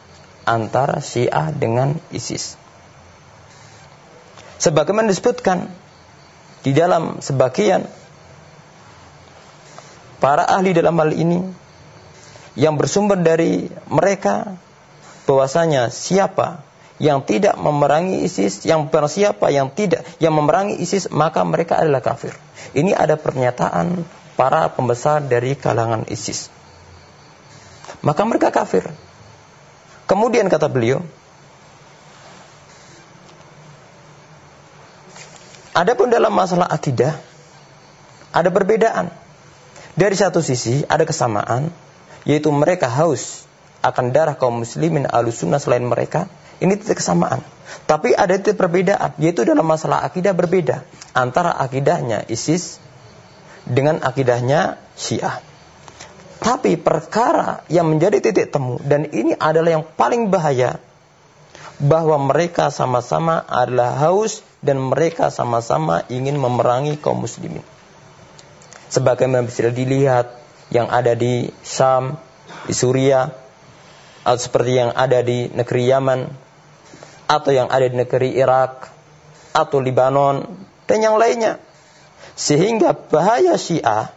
Speaker 2: antara Syiah dengan ISIS. Sebagaimana disebutkan di dalam sebagian para ahli dalam hal ini yang bersumber dari mereka bahwasanya siapa yang tidak memerangi ISIS, yang siapa yang tidak yang memerangi ISIS, maka mereka adalah kafir. Ini ada pernyataan para pembesar dari kalangan ISIS. Maka mereka kafir. Kemudian kata beliau, Adapun dalam masalah akidah ada perbedaan. Dari satu sisi ada kesamaan, yaitu mereka haus akan darah kaum muslimin alusunnah selain mereka. Ini titik kesamaan. Tapi ada titik perbedaan, yaitu dalam masalah akidah berbeda antara akidahnya ISIS dengan akidahnya Syiah. Tapi perkara yang menjadi titik temu dan ini adalah yang paling bahaya bahwa mereka sama-sama adalah haus dan mereka sama-sama ingin memerangi kaum muslimin. Sebagaimana bisa dilihat yang ada di Syam, di Suriah, atau seperti yang ada di negeri Yaman, atau yang ada di negeri Irak atau Libanon dan yang lainnya. Sehingga bahaya Syiah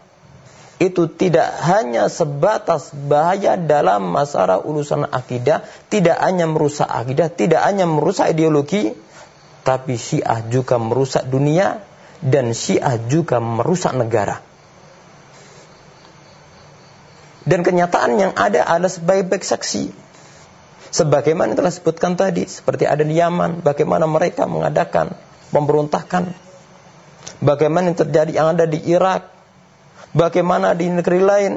Speaker 2: itu tidak hanya sebatas bahaya dalam masalah urusan akidah, tidak hanya merusak akidah, tidak hanya merusak ideologi, tapi Syiah juga merusak dunia dan Syiah juga merusak negara. Dan kenyataan yang ada adalah sebaik-baik saksi Sebagaimana telah sebutkan tadi, seperti ada di Yaman, bagaimana mereka mengadakan pemberontakan. Bagaimana yang terjadi yang ada di Irak, bagaimana di negeri lain,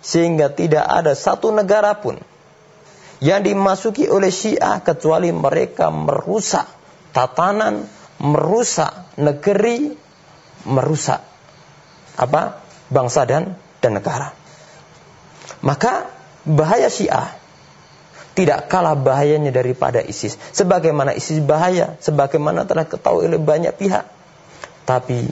Speaker 2: sehingga tidak ada satu negara pun yang dimasuki oleh Syiah kecuali mereka merusak tatanan, merusak negeri, merusak apa bangsa dan dan negara. Maka bahaya Syiah tidak kalah bahayanya daripada ISIS. Sebagaimana ISIS bahaya, sebagaimana telah ketahui oleh banyak pihak. Tapi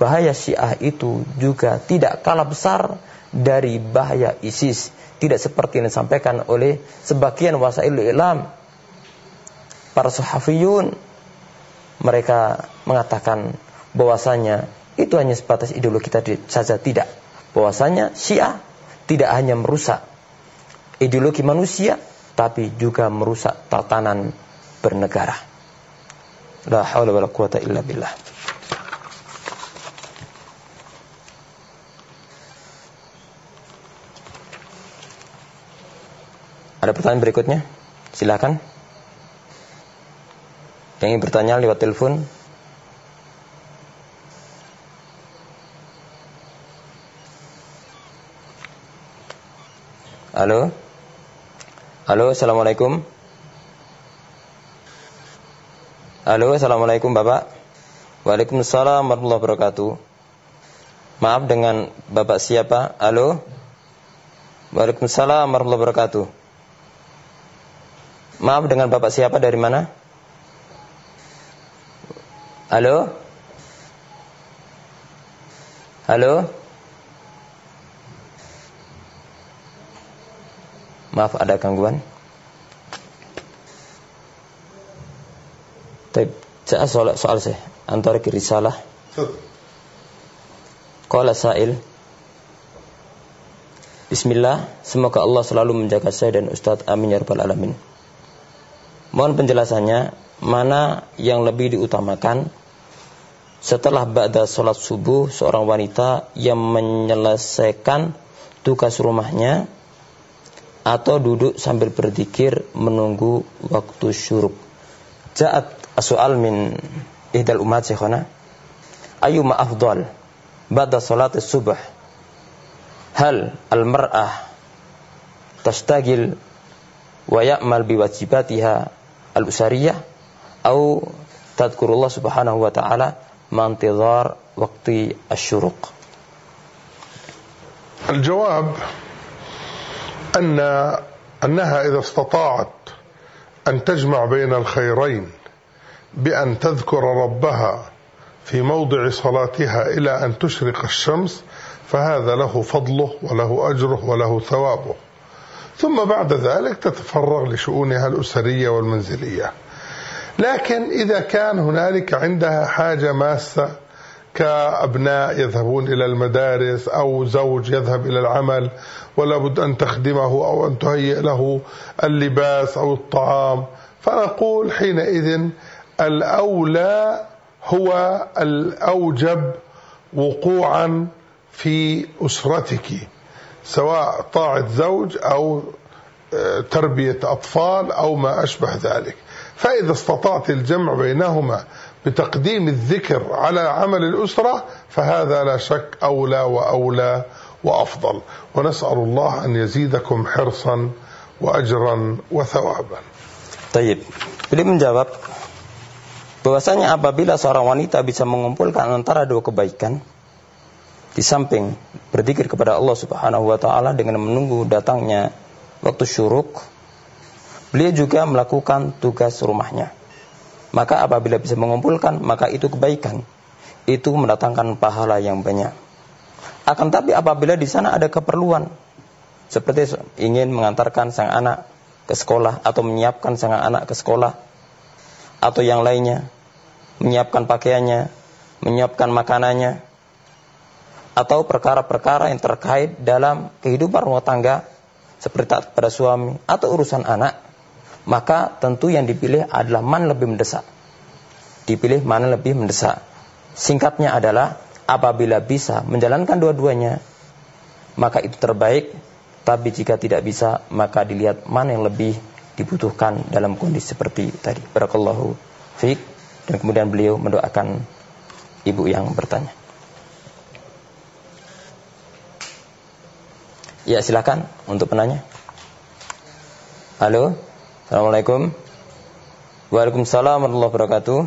Speaker 2: bahaya Syiah itu juga tidak kalah besar dari bahaya ISIS. Tidak seperti yang disampaikan oleh sebagian wasail ilam. Para sahafiyun. Mereka mengatakan bahwasanya itu hanya sebatas ideologi tadi saja tidak. Bahwasanya Syiah tidak hanya merusak ideologi manusia, tapi juga merusak tatanan bernegara. La haula wala quwata illa billah. Ada pertanyaan berikutnya? Silakan. Yang ingin bertanya lewat telepon Halo? Halo, Assalamualaikum. Halo, Assalamualaikum Bapak. Waalaikumsalam warahmatullahi wabarakatuh. Maaf dengan Bapak siapa? Halo. Waalaikumsalam warahmatullahi wabarakatuh. Maaf dengan Bapak siapa dari mana? Halo? Halo? Maaf ada gangguan. Tapi soal soal saya antara risalah. Qala sa'il Bismillah, semoga Allah selalu menjaga saya dan Ustadz Amin ya Rabbal Alamin. Mohon penjelasannya, mana yang lebih diutamakan setelah ba'da sholat subuh seorang wanita yang menyelesaikan tugas rumahnya atau duduk sambil berzikir menunggu waktu syuruk. Ja'at soal min ihdal umat syekhona Ayu afdal ba'da salat subuh hal al-mar'ah tashtagil wa ya'mal biwajibatiha al-usariyah au tadkurullah subhanahu wa ta'ala mantidhar waktu syuruk.
Speaker 1: Jawab. أن أنها إذا استطاعت أن تجمع بين الخيرين بأن تذكر ربها في موضع صلاتها إلى أن تشرق الشمس فهذا له فضله وله أجره وله ثوابه. ثم بعد ذلك تتفرغ لشؤونها الأسرية والمنزلية. لكن إذا كان هنالك عندها حاجة ماسة كأبناء يذهبون إلى المدارس أو زوج يذهب إلى العمل ولا بد أن تخدمه أو أن تهيئ له اللباس أو الطعام. فنقول حينئذ الأولى هو الأوجب وقوعا في أسرتك سواء طاعة زوج أو تربية أطفال أو ما أشبه ذلك. فإذا استطعت الجمع بينهما بتقديم الذكر على عمل الأسرة فهذا لا شك أولى وأولى وأفضل ونسأل الله أن يزيدكم حرصا وأجرا وثوابا
Speaker 2: طيب beliau menjawab bahwasanya apabila seorang wanita bisa mengumpulkan antara dua kebaikan di samping berzikir kepada Allah Subhanahu wa taala dengan menunggu datangnya waktu syuruk beliau juga melakukan tugas rumahnya maka apabila bisa mengumpulkan maka itu kebaikan. Itu mendatangkan pahala yang banyak. Akan tapi apabila di sana ada keperluan seperti ingin mengantarkan sang anak ke sekolah atau menyiapkan sang anak ke sekolah atau yang lainnya menyiapkan pakaiannya, menyiapkan makanannya, atau perkara-perkara yang terkait dalam kehidupan rumah tangga seperti kepada suami atau urusan anak, maka tentu yang dipilih adalah mana lebih mendesak. Dipilih mana lebih mendesak. Singkatnya adalah apabila bisa menjalankan dua-duanya, maka itu terbaik. Tapi jika tidak bisa, maka dilihat mana yang lebih dibutuhkan dalam kondisi seperti tadi. Barakallahu fiqh dan kemudian beliau mendoakan ibu yang bertanya. Ya silakan untuk penanya. Halo, assalamualaikum. Waalaikumsalam warahmatullahi wabarakatuh.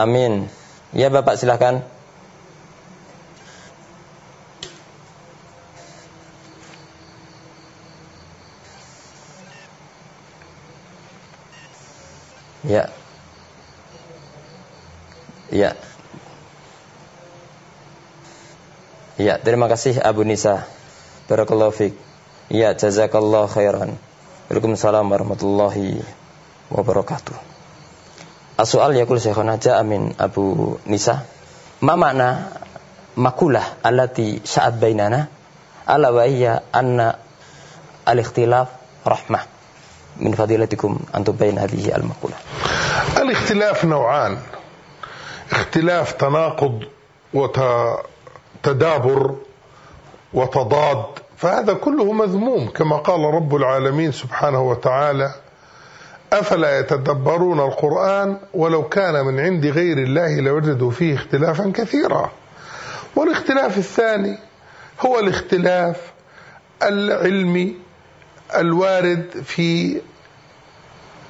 Speaker 2: Amin. Ya Bapak silakan. Ya. Ya. Ya, terima kasih Abu Nisa. Barakallahu fiik. Ya, jazakallahu khairan. Waalaikumsalam warahmatullahi wabarakatuh. As-su'al yaqul syekhana ja'a Abu Nisa. Ma makna makulah allati saat bainana? Ala wa hiya anna al-ikhtilaf rahmah. Min fadilatikum antum bain hadhihi al-makulah.
Speaker 1: Al-ikhtilaf naw'an. Ikhtilaf tanaqud wa وتدابر وتضاد فهذا كله مذموم كما قال رب العالمين سبحانه وتعالى أفلا يتدبرون القرآن ولو كان من عند غير الله لوجدوا فيه اختلافا كثيرا. والاختلاف الثاني هو الاختلاف العلمي الوارد في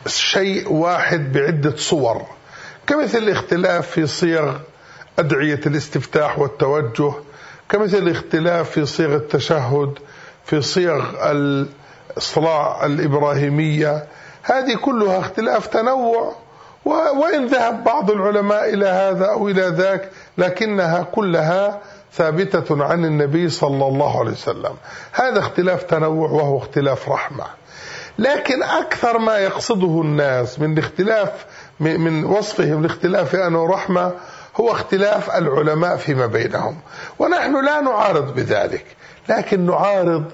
Speaker 1: شيء واحد بعدة صور كمثل الاختلاف في صيغ أدعية الاستفتاح والتوجه كمثل الاختلاف في صيغ التشهد في صيغ الصلاة الإبراهيمية. هذه كلها اختلاف تنوع وإن ذهب بعض العلماء إلى هذا أو إلى ذاك لكنها كلها ثابتة عن النبي صلى الله عليه وسلم. هذا اختلاف تنوع وهو اختلاف رحمة. لكن أكثر ما يقصده الناس من الاختلاف من وصفهم الاختلاف أنه رحمة هو اختلاف العلماء فيما بينهم. ونحن لا نعارض بذلك لكن نعارض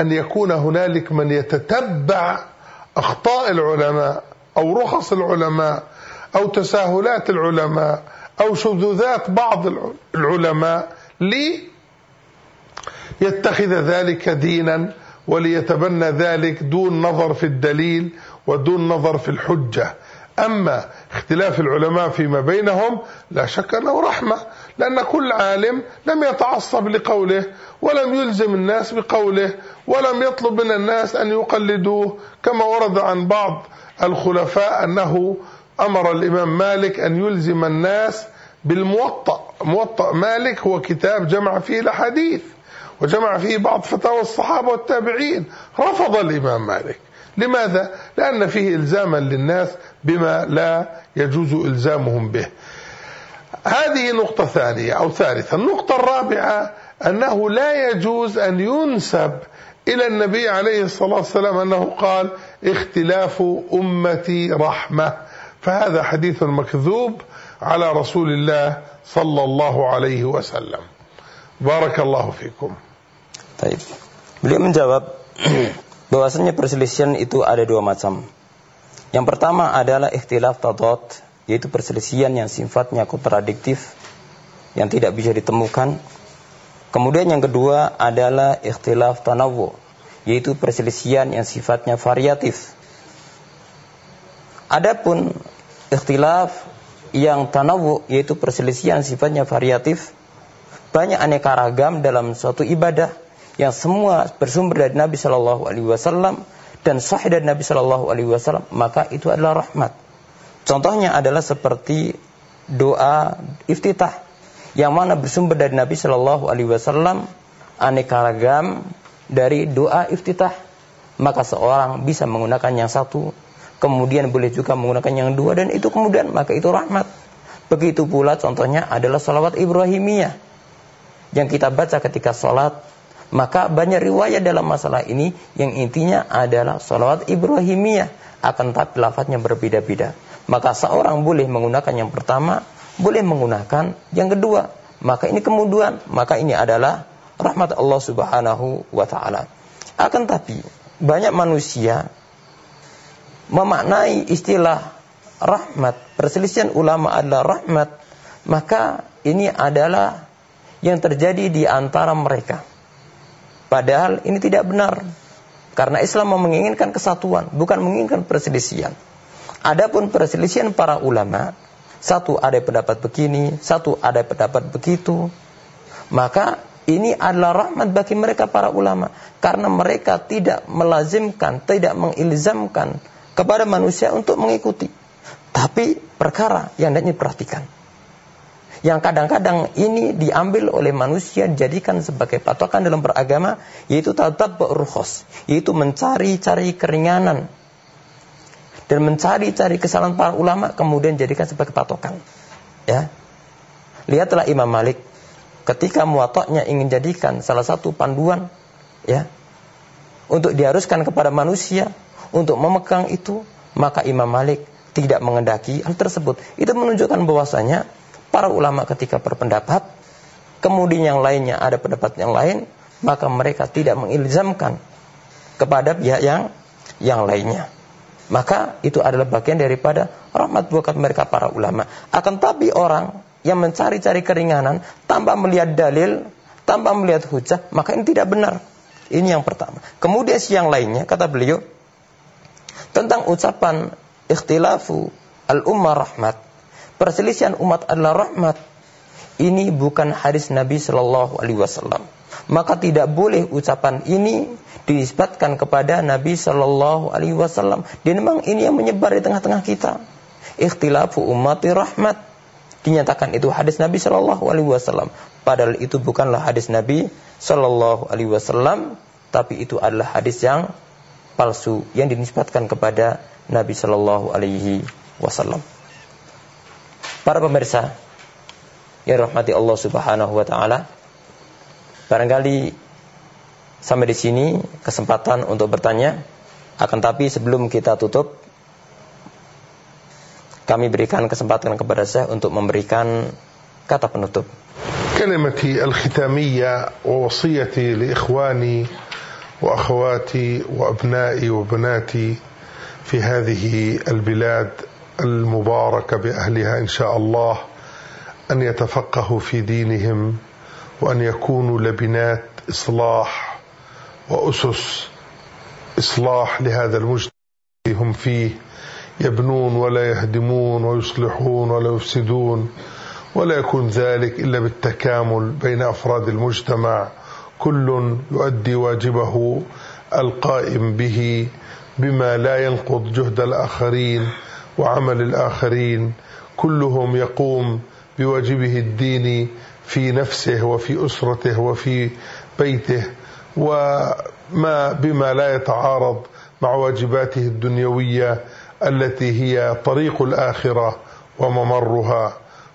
Speaker 1: أن يكون هنالك من يتتبع أخطاء العلماء أو رخص العلماء أو تساهلات العلماء أو شذوذات بعض العلماء ليتخذ ذلك دينا وليتبنى ذلك دون نظر في الدليل ودون نظر في الحجة. أما اختلاف العلماء فيما بينهم لا شك أنه رحمة لأن كل عالم لم يتعصب لقوله ولم يلزم الناس بقوله ولم يطلب من الناس أن يقلدوه كما ورد عن بعض الخلفاء أنه أمر الإمام مالك أن يلزم الناس بالموطأ موطأ مالك هو كتاب جمع فيه الأحاديث وجمع فيه بعض فتاوى الصحابة والتابعين رفض الإمام مالك. لماذا؟ لأن فيه إلزاما للناس بما لا يجوز إلزامهم به. هذه نقطة ثانية أو ثالثة. النقطة الرابعة أنه لا يجوز أن ينسب إلى النبي عليه الصلاة والسلام أنه قال اختلاف أمتي رحمة. فهذا حديث مكذوب على رسول الله صلى الله عليه وسلم. بارك الله فيكم.
Speaker 2: طيب. beliau menjawab bahwasanya perselisihan itu ada dua macam. Yang pertama adalah ikhtilaf tadad yaitu perselisihan yang sifatnya kontradiktif yang tidak bisa ditemukan. Kemudian yang kedua adalah ikhtilaf tanawu yaitu perselisihan yang sifatnya variatif. Adapun ikhtilaf yang tanawu yaitu perselisihan sifatnya variatif banyak aneka ragam dalam suatu ibadah yang semua bersumber dari Nabi Shallallahu Alaihi Wasallam dan sahih dari Nabi Shallallahu Alaihi Wasallam maka itu adalah rahmat. Contohnya adalah seperti doa iftitah yang mana bersumber dari Nabi Shallallahu Alaihi Wasallam aneka ragam dari doa iftitah maka seorang bisa menggunakan yang satu kemudian boleh juga menggunakan yang dua dan itu kemudian maka itu rahmat. Begitu pula contohnya adalah salawat Ibrahimiyah yang kita baca ketika sholat. Maka banyak riwayat dalam masalah ini yang intinya adalah salawat Ibrahimiyah akan tapi lafadznya berbeda-beda. Maka seorang boleh menggunakan yang pertama, boleh menggunakan yang kedua. Maka ini kemudian, maka ini adalah rahmat Allah Subhanahu wa taala. Akan tapi banyak manusia memaknai istilah rahmat, perselisihan ulama adalah rahmat, maka ini adalah yang terjadi di antara mereka. Padahal ini tidak benar. Karena Islam menginginkan kesatuan, bukan menginginkan perselisihan. Adapun perselisihan para ulama, satu ada pendapat begini, satu ada pendapat begitu, maka ini adalah rahmat bagi mereka para ulama karena mereka tidak melazimkan, tidak mengilzamkan kepada manusia untuk mengikuti. Tapi perkara yang tidak diperhatikan. Yang kadang-kadang ini diambil oleh manusia dijadikan sebagai patokan dalam beragama yaitu tatap rukhos, yaitu mencari-cari keringanan dan mencari-cari kesalahan para ulama kemudian jadikan sebagai patokan. Ya. Lihatlah Imam Malik ketika muatoknya ingin jadikan salah satu panduan ya untuk diharuskan kepada manusia untuk memegang itu, maka Imam Malik tidak mengendaki hal tersebut. Itu menunjukkan bahwasanya para ulama ketika berpendapat, kemudian yang lainnya ada pendapat yang lain, maka mereka tidak mengilzamkan kepada pihak yang yang lainnya. Maka itu adalah bagian daripada rahmat buat mereka para ulama. Akan tapi orang yang mencari-cari keringanan tanpa melihat dalil, tanpa melihat hujah, maka ini tidak benar. Ini yang pertama. Kemudian yang lainnya, kata beliau, tentang ucapan ikhtilafu al-ummah rahmat. Perselisihan umat adalah rahmat. Ini bukan hadis Nabi Shallallahu Alaihi Wasallam. Maka tidak boleh ucapan ini diisbatkan kepada Nabi Shallallahu Alaihi Wasallam. Dan memang ini yang menyebar di tengah-tengah kita. Ikhtilafu umati rahmat. Dinyatakan itu hadis Nabi Shallallahu Alaihi Wasallam. Padahal itu bukanlah hadis Nabi Shallallahu Alaihi Wasallam, tapi itu adalah hadis yang palsu yang dinisbatkan kepada Nabi Shallallahu Alaihi Wasallam. Para pemirsa yang rahmati Allah Subhanahu Wa Taala, barangkali sampai di sini kesempatan untuk bertanya. Akan tapi sebelum kita tutup, kami berikan kesempatan kepada saya untuk memberikan kata penutup.
Speaker 1: كلمتي الختامية ووصيتي لإخواني واخواتي وابنائي وبناتي في هذه البلاد المباركة بأهلها إن شاء الله أن يتفقهوا في دينهم وأن يكونوا لبنات إصلاح وأسس إصلاح لهذا المجتمع هم فيه يبنون ولا يهدمون ويصلحون ولا يفسدون ولا يكون ذلك إلا بالتكامل بين أفراد المجتمع كل يؤدي واجبه القائم به بما لا ينقض جهد الآخرين. وعمل الآخرين كلهم يقوم بواجبه الديني في نفسه وفي أسرته وفي بيته وما بما لا يتعارض مع واجباته الدنيوية التي هي طريق الآخرة وممرها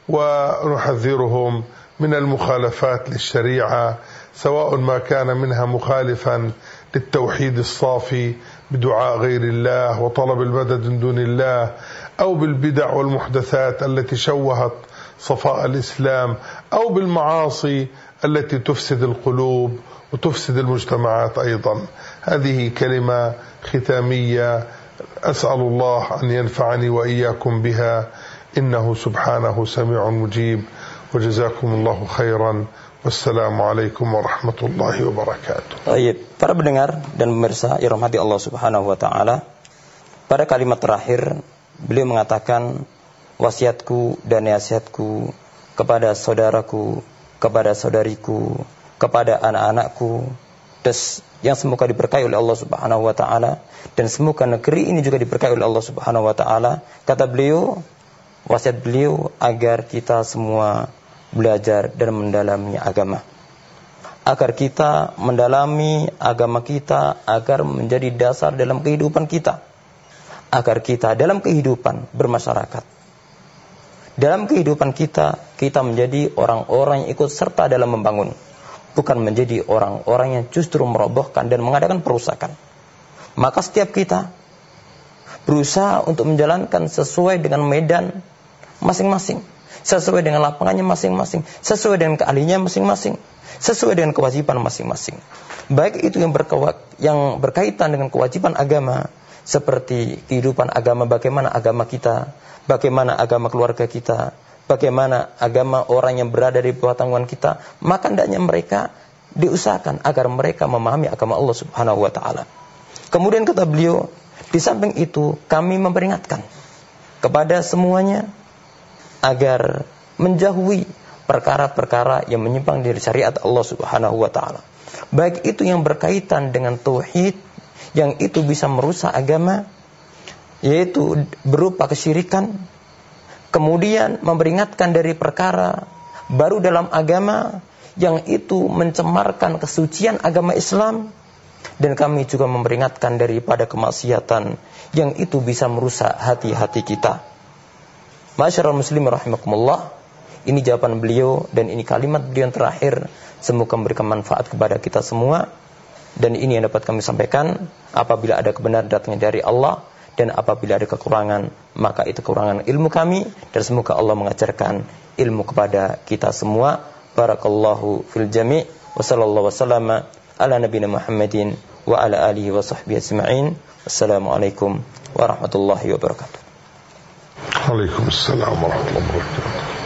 Speaker 1: ونحذرهم من المخالفات للشريعة سواء ما كان منها مخالفا للتوحيد الصافي بدعاء غير الله وطلب المدد من دون الله أو بالبدع والمحدثات التي شوهت صفاء الإسلام أو بالمعاصي التي تفسد القلوب وتفسد المجتمعات أيضا. هذه كلمة ختامية. أسأل الله أن ينفعني وإياكم بها. إنه سبحانه سميع مجيب. وجزاكم الله خيرا. Wassalamualaikum warahmatullahi wabarakatuh.
Speaker 2: Baik, para pendengar dan pemirsa yang rahmati Allah Subhanahu wa taala. Pada kalimat terakhir, beliau mengatakan wasiatku dan nasihatku kepada saudaraku, kepada saudariku, kepada anak-anakku, des yang semoga diberkahi oleh Allah Subhanahu wa taala dan semoga negeri ini juga diberkahi oleh Allah Subhanahu wa taala. Kata beliau, wasiat beliau agar kita semua belajar dan mendalami agama. Agar kita mendalami agama kita agar menjadi dasar dalam kehidupan kita. Agar kita dalam kehidupan bermasyarakat. Dalam kehidupan kita, kita menjadi orang-orang yang ikut serta dalam membangun. Bukan menjadi orang-orang yang justru merobohkan dan mengadakan perusakan. Maka setiap kita berusaha untuk menjalankan sesuai dengan medan masing-masing sesuai dengan lapangannya masing-masing, sesuai dengan keahliannya masing-masing, sesuai dengan kewajiban masing-masing. Baik itu yang, yang berkaitan dengan kewajiban agama, seperti kehidupan agama, bagaimana agama kita, bagaimana agama keluarga kita, bagaimana agama orang yang berada di bawah tanggungan kita, maka hendaknya mereka diusahakan agar mereka memahami agama Allah Subhanahu wa taala. Kemudian kata beliau, di samping itu kami memperingatkan kepada semuanya agar menjauhi perkara-perkara yang menyimpang dari syariat Allah Subhanahu wa taala. Baik itu yang berkaitan dengan tauhid yang itu bisa merusak agama yaitu berupa kesyirikan kemudian memperingatkan dari perkara baru dalam agama yang itu mencemarkan kesucian agama Islam dan kami juga memperingatkan daripada kemaksiatan yang itu bisa merusak hati-hati kita. Masyarakat muslim rahimakumullah. Ini jawaban beliau dan ini kalimat beliau yang terakhir. Semoga memberikan manfaat kepada kita semua. Dan ini yang dapat kami sampaikan. Apabila ada kebenaran datangnya dari Allah. Dan apabila ada kekurangan. Maka itu kekurangan ilmu kami. Dan semoga Allah mengajarkan ilmu kepada kita semua. Barakallahu fil jami' wa sallallahu wasallam ala nabiyina Muhammadin wa ala alihi wa sahbihi ajma'in. Wassalamualaikum warahmatullahi wabarakatuh.
Speaker 1: عليكم السلام ورحمة الله وبركاته.